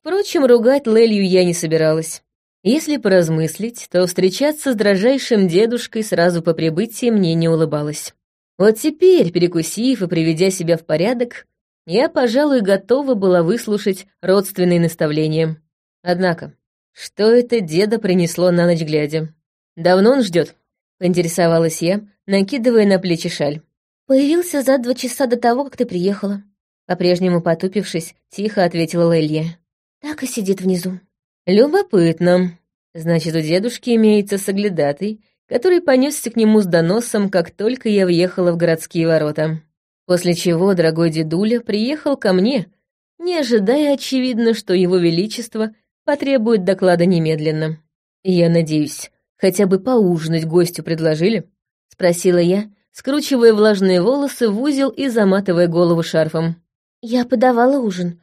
Впрочем, ругать Лелью я не собиралась. Если поразмыслить, то встречаться с дрожайшим дедушкой сразу по прибытии мне не улыбалось. Вот теперь, перекусив и приведя себя в порядок, я, пожалуй, готова была выслушать родственные наставления. Однако, что это деда принесло на ночь глядя? Давно он ждет? Поинтересовалась я, накидывая на плечи шаль. «Появился за два часа до того, как ты приехала», — по-прежнему потупившись, тихо ответила Лелья. Так и сидит внизу. Любопытно. Значит, у дедушки имеется соглядатый, который понесся к нему с доносом, как только я въехала в городские ворота. После чего дорогой дедуля приехал ко мне, не ожидая, очевидно, что его величество потребует доклада немедленно. Я надеюсь, хотя бы поужинать гостю предложили? Спросила я, скручивая влажные волосы в узел и заматывая голову шарфом. Я подавала ужин,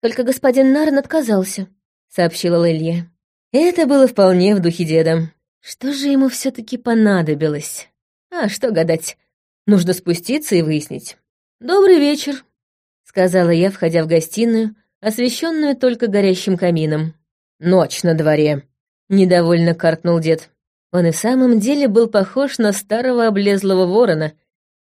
только господин Нарн отказался», — сообщила Лелья. Это было вполне в духе деда. Что же ему все таки понадобилось? А что гадать? Нужно спуститься и выяснить. «Добрый вечер», — сказала я, входя в гостиную, освещенную только горящим камином. «Ночь на дворе», — недовольно каркнул дед. Он и в самом деле был похож на старого облезлого ворона,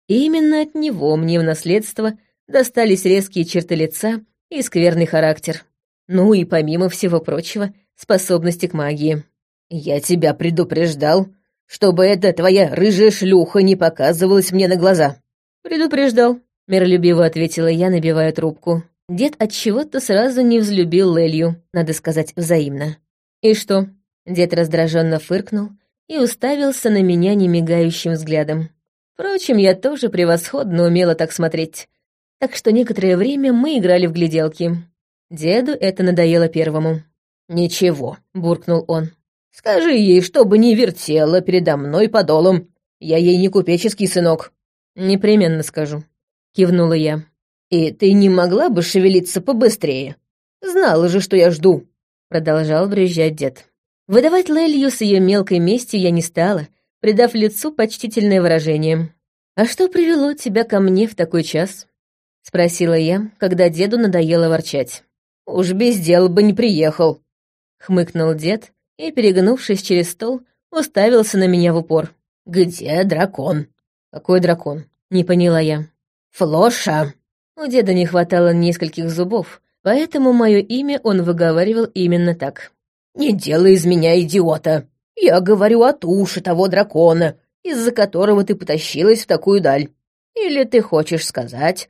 и именно от него мне в наследство достались резкие черты лица и скверный характер. Ну и помимо всего прочего, способности к магии. «Я тебя предупреждал, чтобы эта твоя рыжая шлюха не показывалась мне на глаза». «Предупреждал», — миролюбиво ответила я, набивая трубку. Дед от чего то сразу не взлюбил Лелью, надо сказать, взаимно. «И что?» Дед раздраженно фыркнул и уставился на меня немигающим взглядом. Впрочем, я тоже превосходно умела так смотреть, так что некоторое время мы играли в гляделки. Деду это надоело первому. «Ничего», — буркнул он. «Скажи ей, чтобы не вертела передо мной подолом. Я ей не купеческий сынок». «Непременно скажу», — кивнула я. «И ты не могла бы шевелиться побыстрее? Знала же, что я жду», — продолжал брюзжать дед. Выдавать Лелью с ее мелкой местью я не стала, придав лицу почтительное выражение. «А что привело тебя ко мне в такой час?» — спросила я, когда деду надоело ворчать. «Уж без дела бы не приехал», — хмыкнул дед и, перегнувшись через стол, уставился на меня в упор. «Где дракон?» «Какой дракон?» — не поняла я. «Флоша!» У деда не хватало нескольких зубов, поэтому мое имя он выговаривал именно так. «Не делай из меня идиота! Я говорю от уши того дракона, из-за которого ты потащилась в такую даль. Или ты хочешь сказать,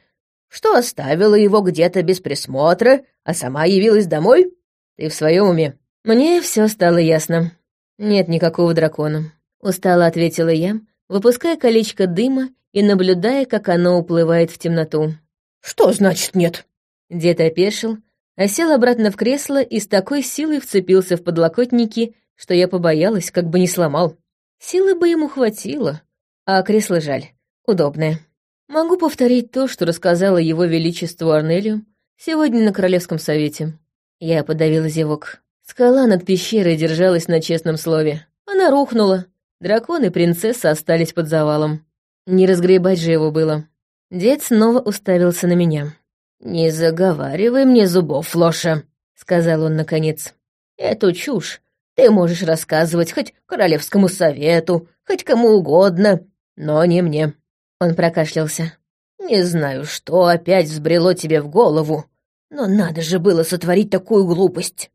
что оставила его где-то без присмотра, а сама явилась домой? Ты в своем уме? Мне все стало ясно. Нет никакого дракона. Устало ответила я, выпуская колечко дыма и наблюдая, как оно уплывает в темноту. «Что значит нет?» Дед опешил, а сел обратно в кресло и с такой силой вцепился в подлокотники, что я побоялась, как бы не сломал. Силы бы ему хватило, а кресло жаль, удобное. Могу повторить то, что рассказала его величеству Арнелию сегодня на Королевском совете. Я подавила зевок. Скала над пещерой держалась на честном слове. Она рухнула. Дракон и принцесса остались под завалом. Не разгребать же его было. Дед снова уставился на меня. «Не заговаривай мне зубов, Лоша», — сказал он наконец. «Эту чушь ты можешь рассказывать хоть королевскому совету, хоть кому угодно, но не мне». Он прокашлялся. «Не знаю, что опять взбрело тебе в голову, но надо же было сотворить такую глупость.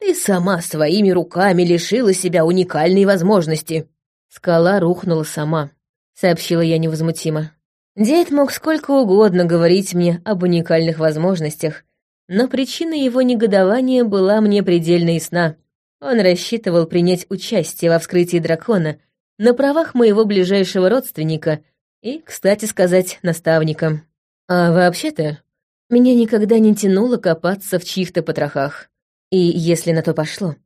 Ты сама своими руками лишила себя уникальной возможности». Скала рухнула сама, сообщила я невозмутимо. Дед мог сколько угодно говорить мне об уникальных возможностях, но причина его негодования была мне предельно ясна. Он рассчитывал принять участие во вскрытии дракона на правах моего ближайшего родственника и, кстати сказать, наставника. А вообще-то, меня никогда не тянуло копаться в чьих-то потрохах. И если на то пошло,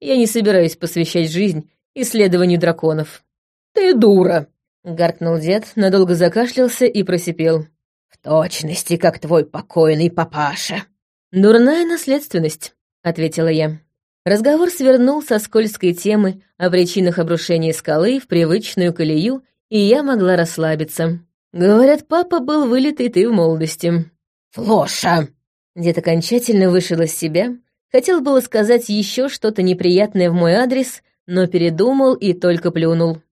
я не собираюсь посвящать жизнь исследованию драконов. «Ты дура!» — гаркнул дед, надолго закашлялся и просипел. «В точности, как твой покойный папаша». «Дурная наследственность», — ответила я. Разговор свернул со скользкой темы о причинах обрушения скалы в привычную колею, и я могла расслабиться. Говорят, папа был вылитый ты в молодости. «Флоша!» Дед окончательно вышел из себя, хотел было сказать еще что-то неприятное в мой адрес, но передумал и только плюнул.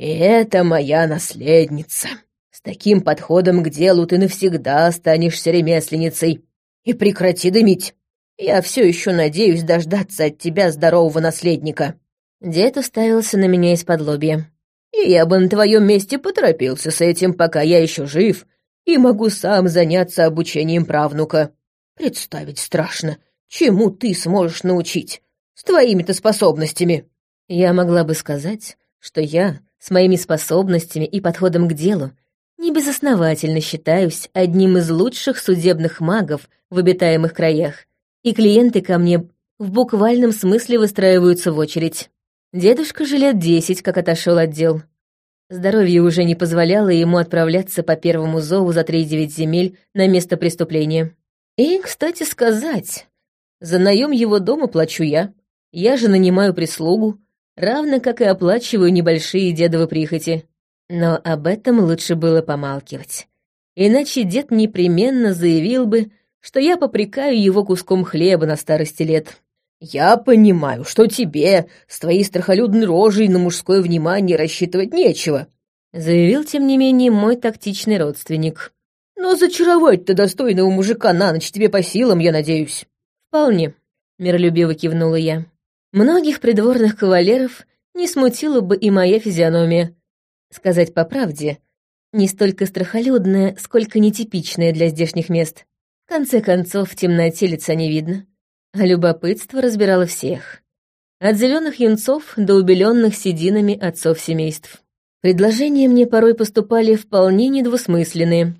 Это моя наследница. С таким подходом к делу ты навсегда останешься ремесленницей. И прекрати дымить. Я все еще надеюсь дождаться от тебя здорового наследника». Дед уставился на меня из-под лобья. «И я бы на твоем месте поторопился с этим, пока я еще жив, и могу сам заняться обучением правнука. Представить страшно, чему ты сможешь научить с твоими-то способностями». Я могла бы сказать, что я с моими способностями и подходом к делу небезосновательно считаюсь одним из лучших судебных магов в обитаемых краях, и клиенты ко мне в буквальном смысле выстраиваются в очередь. Дедушка же лет десять, как отошел от дел. Здоровье уже не позволяло ему отправляться по первому зову за три-девять земель на место преступления. И, кстати сказать, за наем его дома плачу я. Я же нанимаю прислугу, равно как и оплачиваю небольшие дедовы прихоти. Но об этом лучше было помалкивать. Иначе дед непременно заявил бы, что я попрекаю его куском хлеба на старости лет. «Я понимаю, что тебе с твоей страхолюдной рожей на мужское внимание рассчитывать нечего», заявил, тем не менее, мой тактичный родственник. «Но зачаровать-то достойного мужика на ночь тебе по силам, я надеюсь». «Вполне», — миролюбиво кивнула я. Многих придворных кавалеров не смутила бы и моя физиономия. Сказать по правде, не столько страхолюдная, сколько нетипичная для здешних мест. В конце концов, в темноте лица не видно, а любопытство разбирало всех. От зеленых юнцов до убеленных сединами отцов семейств. Предложения мне порой поступали вполне недвусмысленные,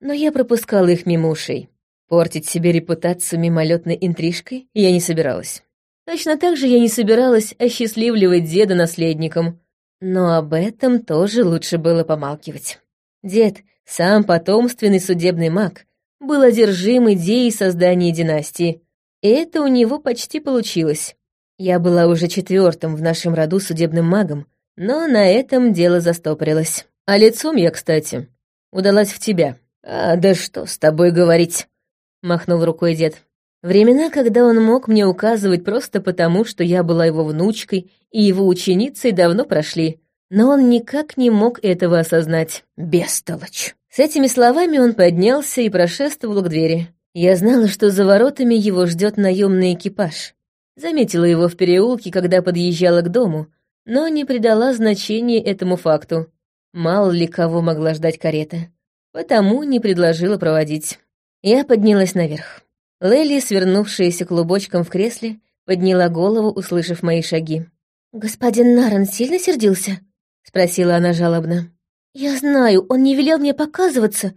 но я пропускала их мимо ушей. Портить себе репутацию мимолетной интрижкой я не собиралась. Точно так же я не собиралась осчастливливать деда наследником, но об этом тоже лучше было помалкивать. Дед, сам потомственный судебный маг, был одержим идеей создания династии, и это у него почти получилось. Я была уже четвертым в нашем роду судебным магом, но на этом дело застопорилось. А лицом я, кстати, удалась в тебя. «А да что с тобой говорить?» — махнул рукой дед. Времена, когда он мог мне указывать просто потому, что я была его внучкой и его ученицей, давно прошли, но он никак не мог этого осознать. Бестолочь. С этими словами он поднялся и прошествовал к двери. Я знала, что за воротами его ждет наемный экипаж. Заметила его в переулке, когда подъезжала к дому, но не придала значения этому факту. Мало ли кого могла ждать карета. Потому не предложила проводить. Я поднялась наверх. Лели, свернувшаяся клубочком в кресле, подняла голову, услышав мои шаги. «Господин Наран сильно сердился?» — спросила она жалобно. «Я знаю, он не велел мне показываться,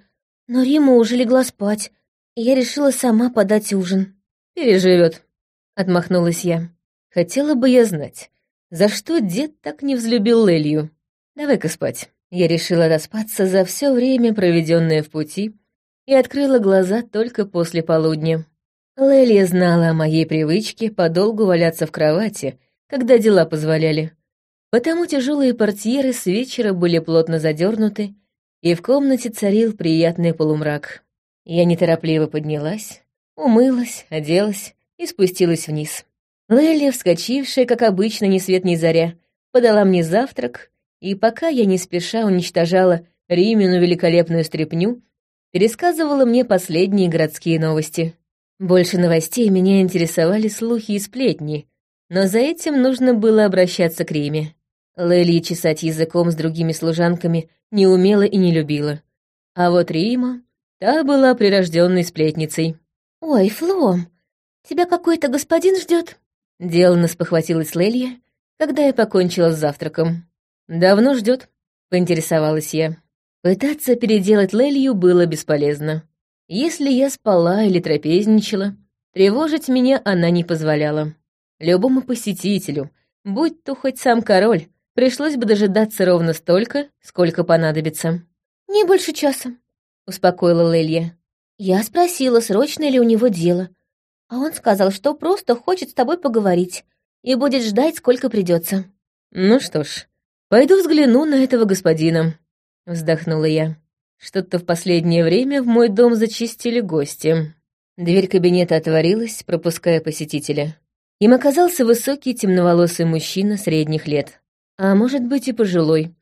но Рима уже легла спать, и я решила сама подать ужин». «Переживет», — отмахнулась я. «Хотела бы я знать, За что дед так не взлюбил Лелью? Давай-ка спать. Я решила доспаться за все время, проведенное в пути, и открыла глаза только после полудня. Лелия знала о моей привычке подолгу валяться в кровати, когда дела позволяли. Потому тяжелые портьеры с вечера были плотно задернуты, и в комнате царил приятный полумрак. Я неторопливо поднялась, умылась, оделась и спустилась вниз. Лелия, вскочившая, как обычно, ни свет ни заря, подала мне завтрак, и пока я не спеша уничтожала Римину великолепную стряпню, пересказывала мне последние городские новости. Больше новостей меня интересовали слухи и сплетни, но за этим нужно было обращаться к Риме. Лелия чесать языком с другими служанками не умела и не любила. А вот Рима, та была прирожденной сплетницей. «Ой, Флом, тебя какой-то господин ждет? Деланно спохватилась Лелья, когда я покончила с завтраком. «Давно ждет, поинтересовалась я. Пытаться переделать Лелью было бесполезно. Если я спала или трапезничала, тревожить меня она не позволяла. Любому посетителю, будь то хоть сам король, пришлось бы дожидаться ровно столько, сколько понадобится. «Не больше часа», — успокоила Лелья. «Я спросила, срочное ли у него дело, а он сказал, что просто хочет с тобой поговорить и будет ждать, сколько придется. «Ну что ж, «Пойду взгляну на этого господина», — вздохнула я. «Что-то в последнее время в мой дом зачистили гости». Дверь кабинета отворилась, пропуская посетителя. Им оказался высокий темноволосый мужчина средних лет. А может быть и пожилой.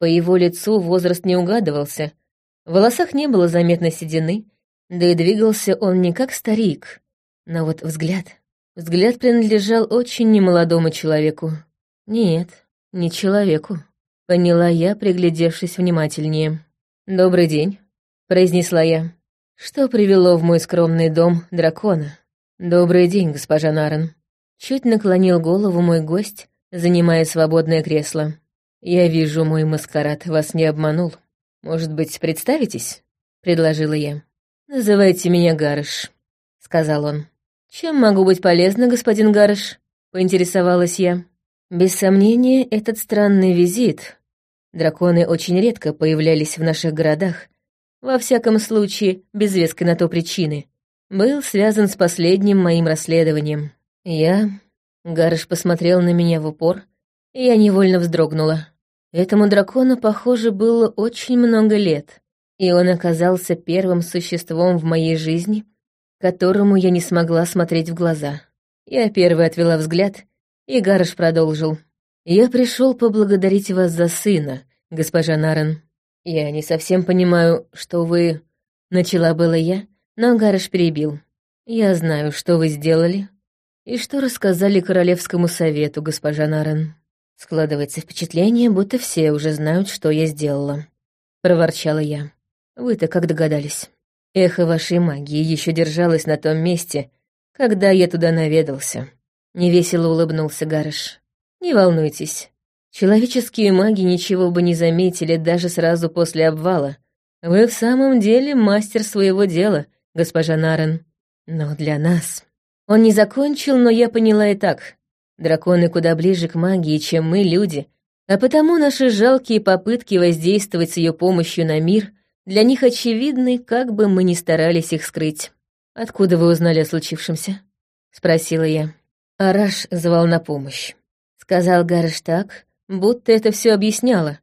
По его лицу возраст не угадывался. В волосах не было заметно седины, да и двигался он не как старик. Но вот взгляд... Взгляд принадлежал очень немолодому человеку. Нет, не человеку. Поняла я, приглядевшись внимательнее. «Добрый день», — произнесла я. «Что привело в мой скромный дом дракона?» «Добрый день, госпожа Нарен». Чуть наклонил голову мой гость, занимая свободное кресло. «Я вижу, мой маскарад вас не обманул. Может быть, представитесь?» — предложила я. «Называйте меня Гарыш», — сказал он. «Чем могу быть полезна, господин Гарыш?» — поинтересовалась я. Без сомнения, этот странный визит. Драконы очень редко появлялись в наших городах, во всяком случае, без веской на то причины, был связан с последним моим расследованием. Я... Гарыш посмотрел на меня в упор, и я невольно вздрогнула. Этому дракону, похоже, было очень много лет, и он оказался первым существом в моей жизни, которому я не смогла смотреть в глаза. Я первой отвела взгляд и Гарыш продолжил. «Я пришел поблагодарить вас за сына, госпожа Нарен. Я не совсем понимаю, что вы...» Начала было я, но Гарыш перебил. «Я знаю, что вы сделали и что рассказали Королевскому совету, госпожа Нарен. Складывается впечатление, будто все уже знают, что я сделала», — проворчала я. «Вы-то как догадались? Эхо вашей магии еще держалось на том месте, когда я туда наведался. Невесело улыбнулся Гарыш. «Не волнуйтесь. Человеческие маги ничего бы не заметили даже сразу после обвала. Вы в самом деле мастер своего дела, госпожа Нарен. Но для нас...» Он не закончил, но я поняла и так. Драконы куда ближе к магии, чем мы, люди, а потому наши жалкие попытки воздействовать с ее помощью на мир для них очевидны, как бы мы ни старались их скрыть. «Откуда вы узнали о случившемся?» — спросила я. Араш звал на помощь. Сказал Гарыш так, будто это все объясняло.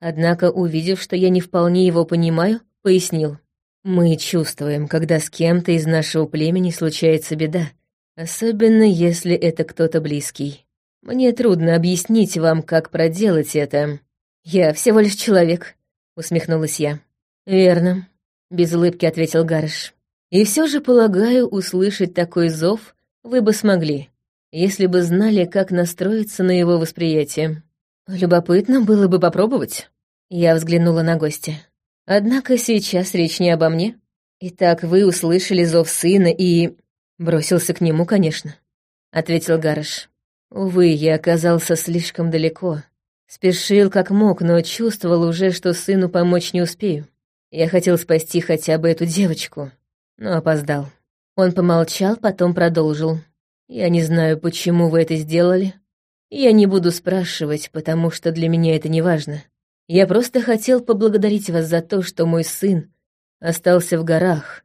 Однако, увидев, что я не вполне его понимаю, пояснил. «Мы чувствуем, когда с кем-то из нашего племени случается беда, особенно если это кто-то близкий. Мне трудно объяснить вам, как проделать это. Я всего лишь человек», — усмехнулась я. «Верно», — без улыбки ответил Гарыш. «И все же, полагаю, услышать такой зов вы бы смогли если бы знали, как настроиться на его восприятие. Любопытно было бы попробовать. Я взглянула на гостя. Однако сейчас речь не обо мне. Итак, вы услышали зов сына и... Бросился к нему, конечно, — ответил Гарыш. Увы, я оказался слишком далеко. Спешил как мог, но чувствовал уже, что сыну помочь не успею. Я хотел спасти хотя бы эту девочку, но опоздал. Он помолчал, потом продолжил. Я не знаю, почему вы это сделали. я не буду спрашивать, потому что для меня это не важно. Я просто хотел поблагодарить вас за то, что мой сын остался в горах,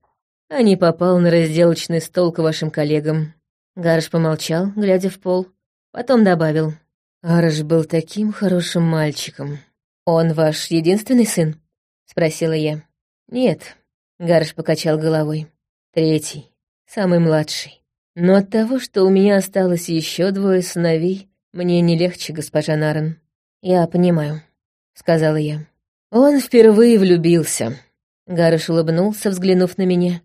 а не попал на разделочный стол к вашим коллегам». Гарш помолчал, глядя в пол, потом добавил. «Араш был таким хорошим мальчиком. Он ваш единственный сын?» — спросила я. «Нет», — Гарш покачал головой. «Третий, самый младший. Но от того, что у меня осталось еще двое сыновей, мне не легче, госпожа Нарен. Я понимаю, сказала я. Он впервые влюбился. Гарыш улыбнулся, взглянув на меня.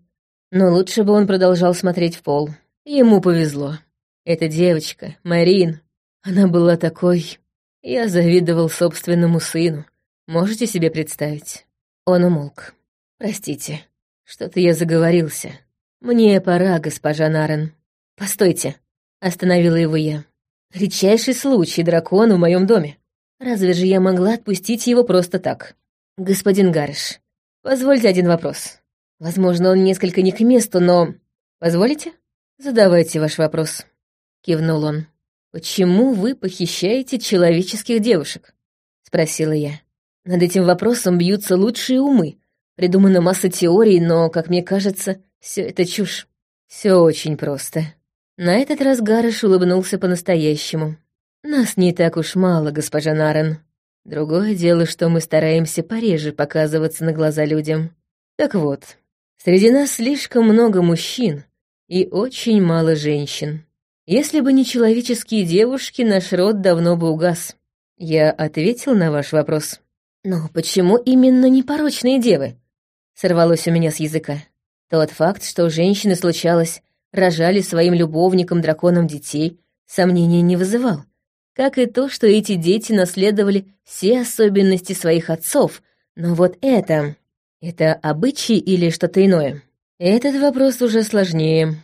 Но лучше бы он продолжал смотреть в пол. Ему повезло. Эта девочка, Марин, она была такой... Я завидовал собственному сыну. Можете себе представить? Он умолк. Простите, что-то я заговорился. Мне пора, госпожа Нарен. «Постойте», — остановила его я. «Редчайший случай дракона в моем доме. Разве же я могла отпустить его просто так? Господин Гарыш, позвольте один вопрос. Возможно, он несколько не к месту, но... Позволите? Задавайте ваш вопрос», — кивнул он. «Почему вы похищаете человеческих девушек?» — спросила я. Над этим вопросом бьются лучшие умы. Придумана масса теорий, но, как мне кажется, все это чушь. Все очень просто. На этот раз Гарыш улыбнулся по-настоящему. «Нас не так уж мало, госпожа Нарен. Другое дело, что мы стараемся пореже показываться на глаза людям. Так вот, среди нас слишком много мужчин и очень мало женщин. Если бы не человеческие девушки, наш род давно бы угас. Я ответил на ваш вопрос. Но почему именно непорочные девы? Сорвалось у меня с языка. Тот факт, что женщины случалось рожали своим любовникам-драконам детей, сомнений не вызывал. Как и то, что эти дети наследовали все особенности своих отцов. Но вот это... Это обычаи или что-то иное? Этот вопрос уже сложнее.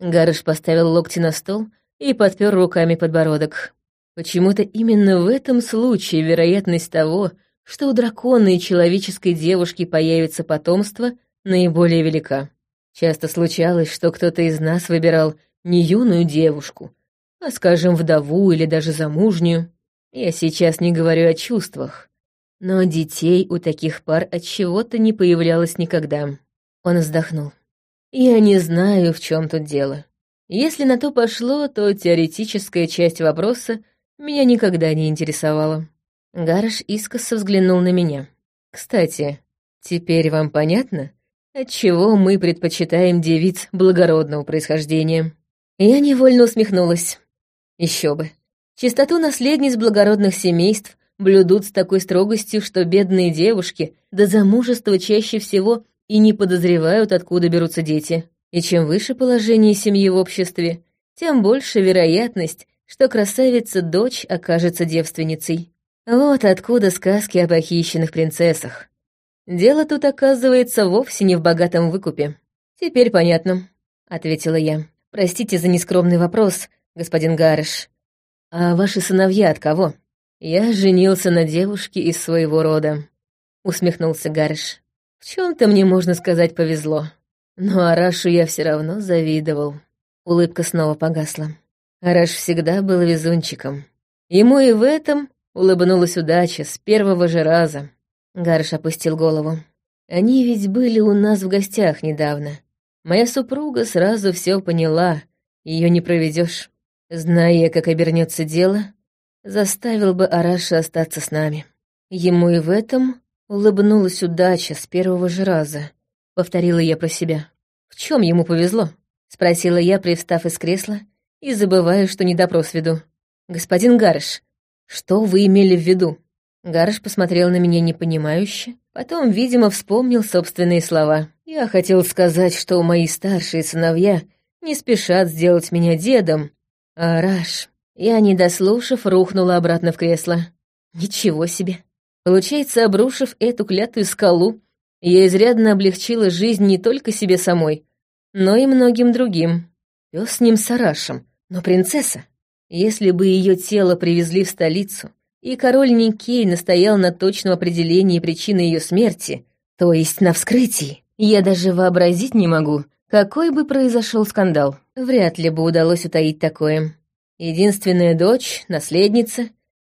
Гарыш поставил локти на стол и подпер руками подбородок. Почему-то именно в этом случае вероятность того, что у дракона и человеческой девушки появится потомство, наиболее велика. Часто случалось, что кто-то из нас выбирал не юную девушку, а, скажем, вдову или даже замужнюю. Я сейчас не говорю о чувствах, но детей у таких пар от чего-то не появлялось никогда. Он вздохнул. Я не знаю, в чем тут дело. Если на то пошло, то теоретическая часть вопроса меня никогда не интересовала. Гарыш искоса взглянул на меня. «Кстати, теперь вам понятно, отчего мы предпочитаем девиц благородного происхождения. Я невольно усмехнулась. Еще бы. Чистоту наследниц благородных семейств блюдут с такой строгостью, что бедные девушки до замужества чаще всего и не подозревают, откуда берутся дети. И чем выше положение семьи в обществе, тем больше вероятность, что красавица-дочь окажется девственницей. Вот откуда сказки о похищенных принцессах. Дело тут, оказывается, вовсе не в богатом выкупе. Теперь понятно, — ответила я. Простите за нескромный вопрос, господин Гарыш. А ваши сыновья от кого? Я женился на девушке из своего рода, — усмехнулся Гарыш. В чем то мне, можно сказать, повезло. Но Арашу я все равно завидовал. Улыбка снова погасла. Араш всегда был везунчиком. Ему и в этом улыбнулась удача с первого же раза. Гарш опустил голову. «Они ведь были у нас в гостях недавно. Моя супруга сразу все поняла, ее не проведешь. Зная, как обернется дело, заставил бы Араша остаться с нами. Ему и в этом улыбнулась удача с первого же раза», — повторила я про себя. «В чем ему повезло?» — спросила я, привстав из кресла, и забывая, что не допрос веду. «Господин Гарыш, что вы имели в виду?» Гарыш посмотрел на меня непонимающе, потом, видимо, вспомнил собственные слова. «Я хотел сказать, что мои старшие сыновья не спешат сделать меня дедом, а Раш...» Я, не дослушав, рухнула обратно в кресло. «Ничего себе!» Получается, обрушив эту клятую скалу, я изрядно облегчила жизнь не только себе самой, но и многим другим. Пёс с ним с Арашем, но принцесса. Если бы ее тело привезли в столицу, и король Никей настоял на точном определении причины ее смерти, то есть на вскрытии. Я даже вообразить не могу, какой бы произошел скандал. Вряд ли бы удалось утаить такое. Единственная дочь, наследница,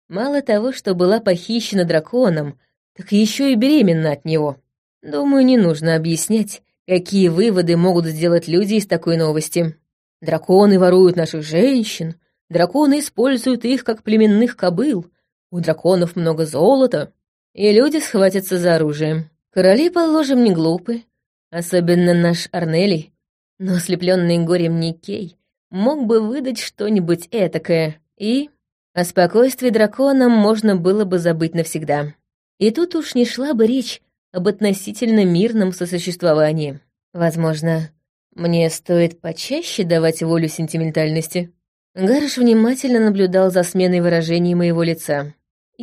мало того, что была похищена драконом, так еще и беременна от него. Думаю, не нужно объяснять, какие выводы могут сделать люди из такой новости. Драконы воруют наших женщин, драконы используют их как племенных кобыл, у драконов много золота, и люди схватятся за оружие. Короли, положим, не глупы, особенно наш Арнелий, но ослепленный горем Никей мог бы выдать что-нибудь этакое, и о спокойствии дракона можно было бы забыть навсегда. И тут уж не шла бы речь об относительно мирном сосуществовании. Возможно, мне стоит почаще давать волю сентиментальности. Гарыш внимательно наблюдал за сменой выражений моего лица.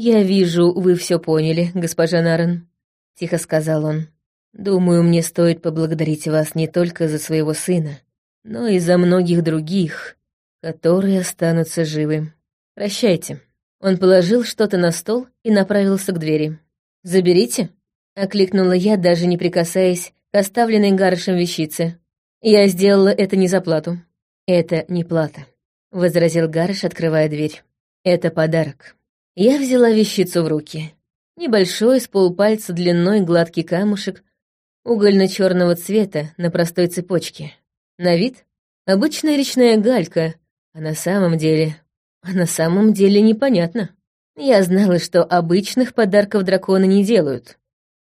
«Я вижу, вы все поняли, госпожа Нарен», — тихо сказал он. «Думаю, мне стоит поблагодарить вас не только за своего сына, но и за многих других, которые останутся живы. Прощайте». Он положил что-то на стол и направился к двери. «Заберите», — окликнула я, даже не прикасаясь к оставленной Гарышем вещице. «Я сделала это не за плату». «Это не плата», — возразил Гарыш, открывая дверь. «Это подарок». Я взяла вещицу в руки. Небольшой, с полпальца длиной гладкий камушек, угольно-черного цвета, на простой цепочке. На вид — обычная речная галька, а на самом деле... А на самом деле непонятно. Я знала, что обычных подарков драконы не делают,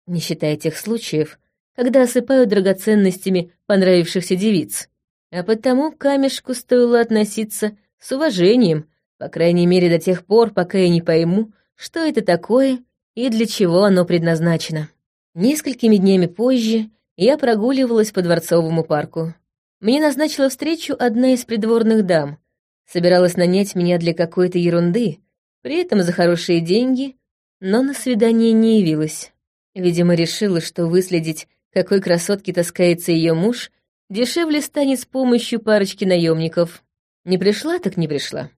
не считая тех случаев, когда осыпают драгоценностями понравившихся девиц. А потому камешку стоило относиться с уважением — по крайней мере, до тех пор, пока я не пойму, что это такое и для чего оно предназначено. Несколькими днями позже я прогуливалась по Дворцовому парку. Мне назначила встречу одна из придворных дам. Собиралась нанять меня для какой-то ерунды, при этом за хорошие деньги, но на свидание не явилась. Видимо, решила, что выследить, какой красотке таскается ее муж, дешевле станет с помощью парочки наемников. Не пришла, так не пришла.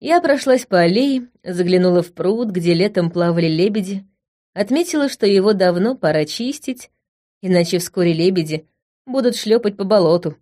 Я прошлась по аллее, заглянула в пруд, где летом плавали лебеди, отметила, что его давно пора чистить, иначе вскоре лебеди будут шлепать по болоту.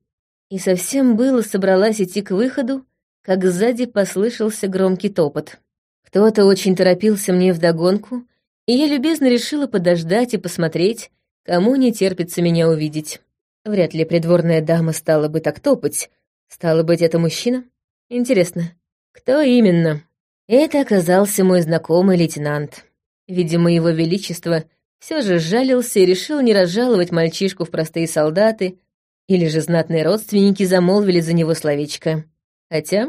И совсем было собралась идти к выходу, как сзади послышался громкий топот. Кто-то очень торопился мне вдогонку, и я любезно решила подождать и посмотреть, кому не терпится меня увидеть. Вряд ли придворная дама стала бы так топать. Стало быть, это мужчина? Интересно, кто именно? Это оказался мой знакомый лейтенант. Видимо, его величество все же жалился и решил не разжаловать мальчишку в простые солдаты, или же знатные родственники замолвили за него словечко. Хотя,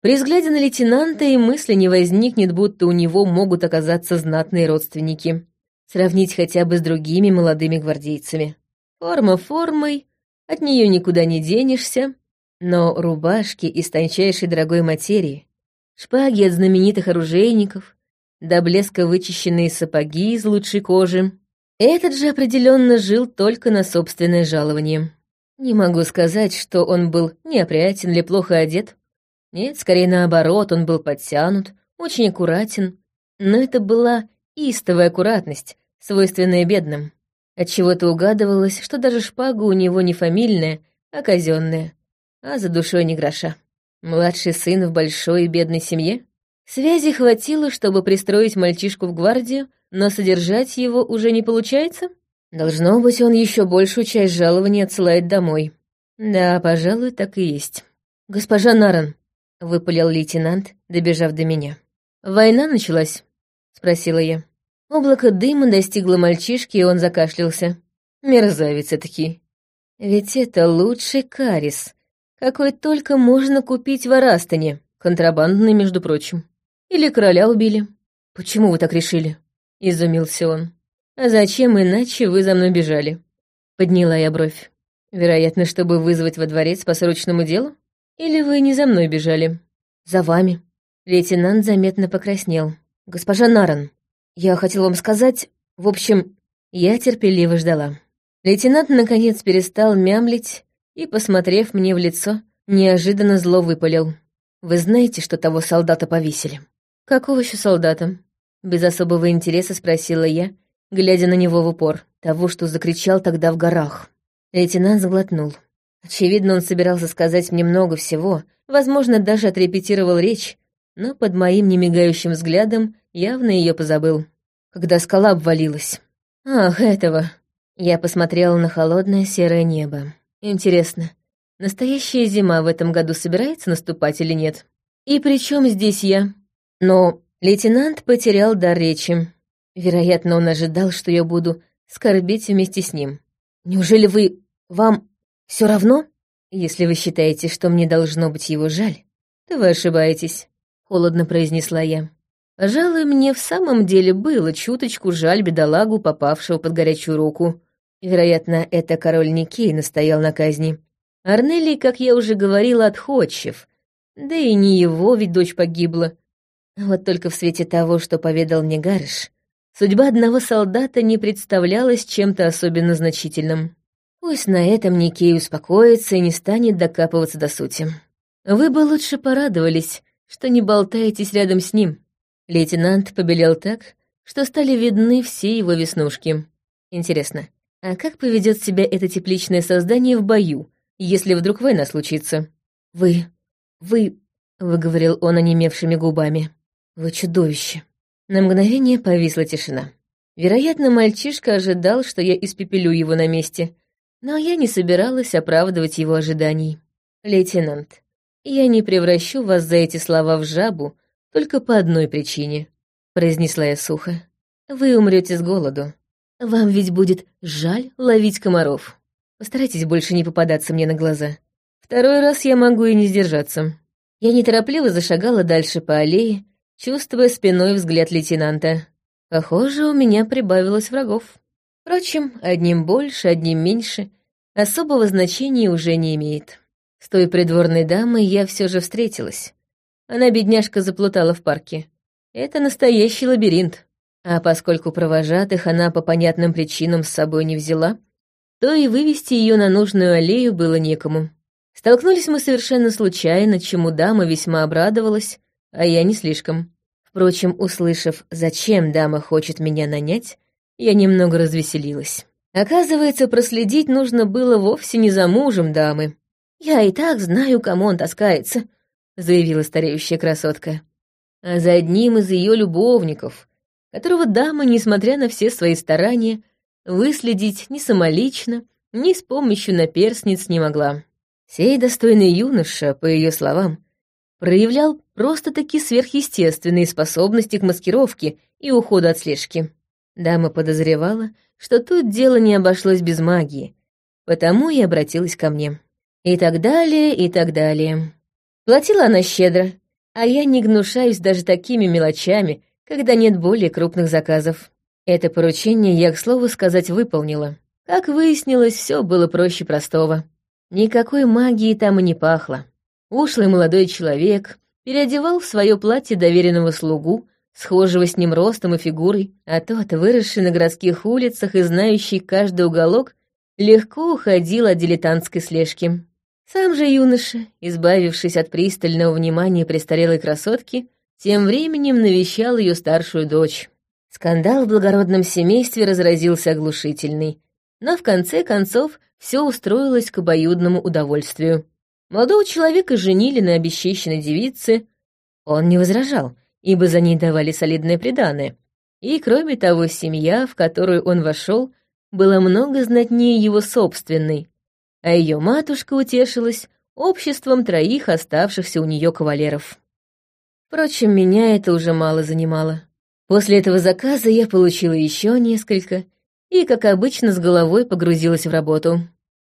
при взгляде на лейтенанта и мысли не возникнет, будто у него могут оказаться знатные родственники. Сравнить хотя бы с другими молодыми гвардейцами. Форма формой, от нее никуда не денешься, но рубашки из тончайшей дорогой материи, шпаги от знаменитых оружейников, до блеска вычищенные сапоги из лучшей кожи. Этот же определенно жил только на собственное жалование. Не могу сказать, что он был неопрятен или плохо одет. Нет, скорее наоборот, он был подтянут, очень аккуратен. Но это была истовая аккуратность, свойственная бедным. Отчего-то угадывалось, что даже шпага у него не фамильная, а казенная, а за душой не гроша. Младший сын в большой и бедной семье? Связи хватило, чтобы пристроить мальчишку в гвардию, но содержать его уже не получается? Должно быть, он еще большую часть жалования отсылает домой. Да, пожалуй, так и есть. Госпожа Наран, выпалил лейтенант, добежав до меня. Война началась? спросила я. Облако дыма достигло мальчишки, и он закашлялся. Мерзавец таки. Ведь это лучший карис, какой только можно купить в Арастане, контрабандный, между прочим. Или короля убили. Почему вы так решили? Изумился он. А зачем иначе вы за мной бежали? Подняла я бровь. Вероятно, чтобы вызвать во дворец по срочному делу? Или вы не за мной бежали? За вами. Лейтенант заметно покраснел. Госпожа Наран, я хотел вам сказать... В общем, я терпеливо ждала. Лейтенант наконец перестал мямлить и, посмотрев мне в лицо, неожиданно зло выпалил. «Вы знаете, что того солдата повесили?» «Какого еще солдата?» Без особого интереса спросила я, глядя на него в упор. Того, что закричал тогда в горах. Лейтенант заглотнул. Очевидно, он собирался сказать мне много всего, возможно, даже отрепетировал речь, но под моим немигающим взглядом явно ее позабыл. Когда скала обвалилась. Ах, этого. Я посмотрела на холодное серое небо. Интересно, настоящая зима в этом году собирается наступать или нет? И при чем здесь я? Но лейтенант потерял дар речи. Вероятно, он ожидал, что я буду скорбеть вместе с ним. Неужели вы... вам все равно? Если вы считаете, что мне должно быть его жаль, то вы ошибаетесь, — холодно произнесла я. Пожалуй, мне в самом деле было чуточку жаль бедолагу, попавшего под горячую руку. Вероятно, это король Никей настоял на казни. Арнелли, как я уже говорила, отходчив. Да и не его, ведь дочь погибла. Вот только в свете того, что поведал мне Гарыш, судьба одного солдата не представлялась чем-то особенно значительным. Пусть на этом Никей успокоится и не станет докапываться до сути. Вы бы лучше порадовались, что не болтаетесь рядом с ним. Лейтенант побелел так, что стали видны все его веснушки. Интересно, а как поведет себя это тепличное создание в бою, если вдруг война случится? Вы... вы... выговорил он онемевшими губами. Вы чудовище. На мгновение повисла тишина. Вероятно, мальчишка ожидал, что я испепелю его на месте, но я не собиралась оправдывать его ожиданий. «Лейтенант, я не превращу вас за эти слова в жабу, только по одной причине», — произнесла я сухо. «Вы умрете с голоду. Вам ведь будет жаль ловить комаров. Постарайтесь больше не попадаться мне на глаза. Второй раз я могу и не сдержаться». Я неторопливо зашагала дальше по аллее, чувствуя спиной взгляд лейтенанта. Похоже, у меня прибавилось врагов. Впрочем, одним больше, одним меньше, особого значения уже не имеет. С той придворной дамой я все же встретилась. Она, бедняжка, заплутала в парке. Это настоящий лабиринт. А поскольку провожатых она по понятным причинам с собой не взяла, то и вывести ее на нужную аллею было некому. Столкнулись мы совершенно случайно, чему дама весьма обрадовалась, а я не слишком. Впрочем, услышав, зачем дама хочет меня нанять, я немного развеселилась. Оказывается, проследить нужно было вовсе не за мужем дамы. Я и так знаю, кому он таскается, заявила стареющая красотка. А за одним из ее любовников, которого дама, несмотря на все свои старания, выследить ни самолично, ни с помощью наперстниц не могла. Сей достойный юноша, по ее словам, проявлял просто-таки сверхъестественные способности к маскировке и уходу от слежки. Дама подозревала, что тут дело не обошлось без магии, потому и обратилась ко мне. И так далее, и так далее. Платила она щедро, а я не гнушаюсь даже такими мелочами, когда нет более крупных заказов. Это поручение я, к слову сказать, выполнила. Как выяснилось, все было проще простого. Никакой магии там и не пахло. Ушлый молодой человек переодевал в свое платье доверенного слугу, схожего с ним ростом и фигурой, а тот, выросший на городских улицах и знающий каждый уголок, легко уходил от дилетантской слежки. Сам же юноша, избавившись от пристального внимания престарелой красотки, тем временем навещал ее старшую дочь. Скандал в благородном семействе разразился оглушительный, но в конце концов все устроилось к обоюдному удовольствию. Молодого человека женили на обесчищенной девице. Он не возражал, ибо за ней давали солидное приданое. И, кроме того, семья, в которую он вошел, была много знатнее его собственной, а ее матушка утешилась обществом троих оставшихся у нее кавалеров. Впрочем, меня это уже мало занимало. После этого заказа я получила еще несколько и, как обычно, с головой погрузилась в работу.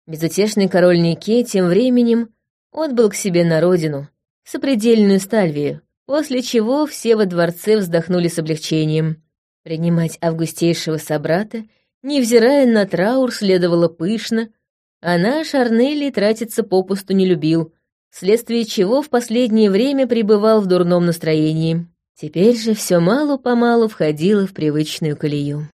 Безутешный король Нике тем временем отбыл к себе на родину, в сопредельную Стальвию, после чего все во дворце вздохнули с облегчением. Принимать августейшего собрата, невзирая на траур, следовало пышно, а наш Арнелли тратиться попусту не любил, вследствие чего в последнее время пребывал в дурном настроении. Теперь же все мало-помалу входило в привычную колею.